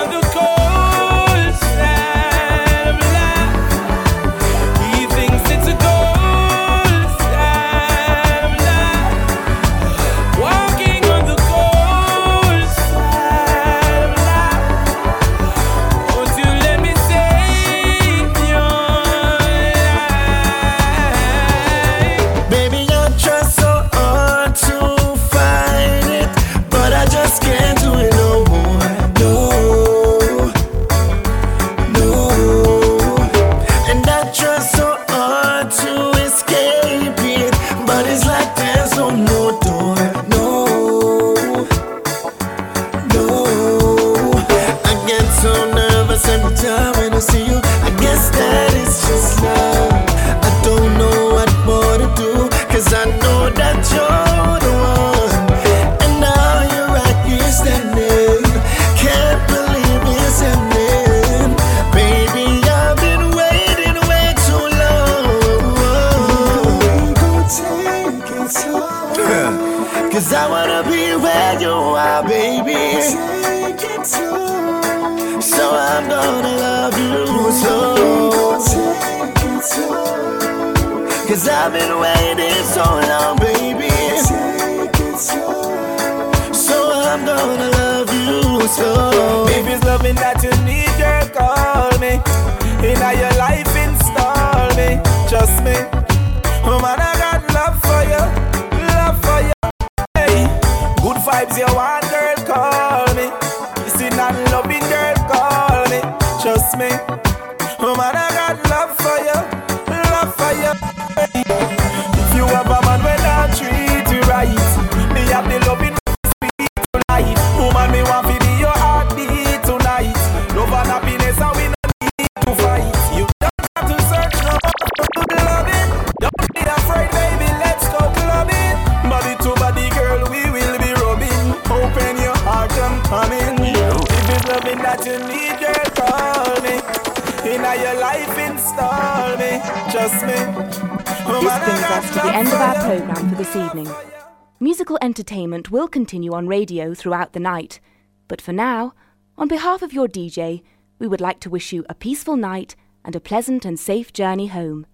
continue on radio throughout the night, but for now, on behalf of your DJ, we would like to wish you a peaceful night and a pleasant and safe journey home.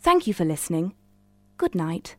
Thank you for listening. Good night.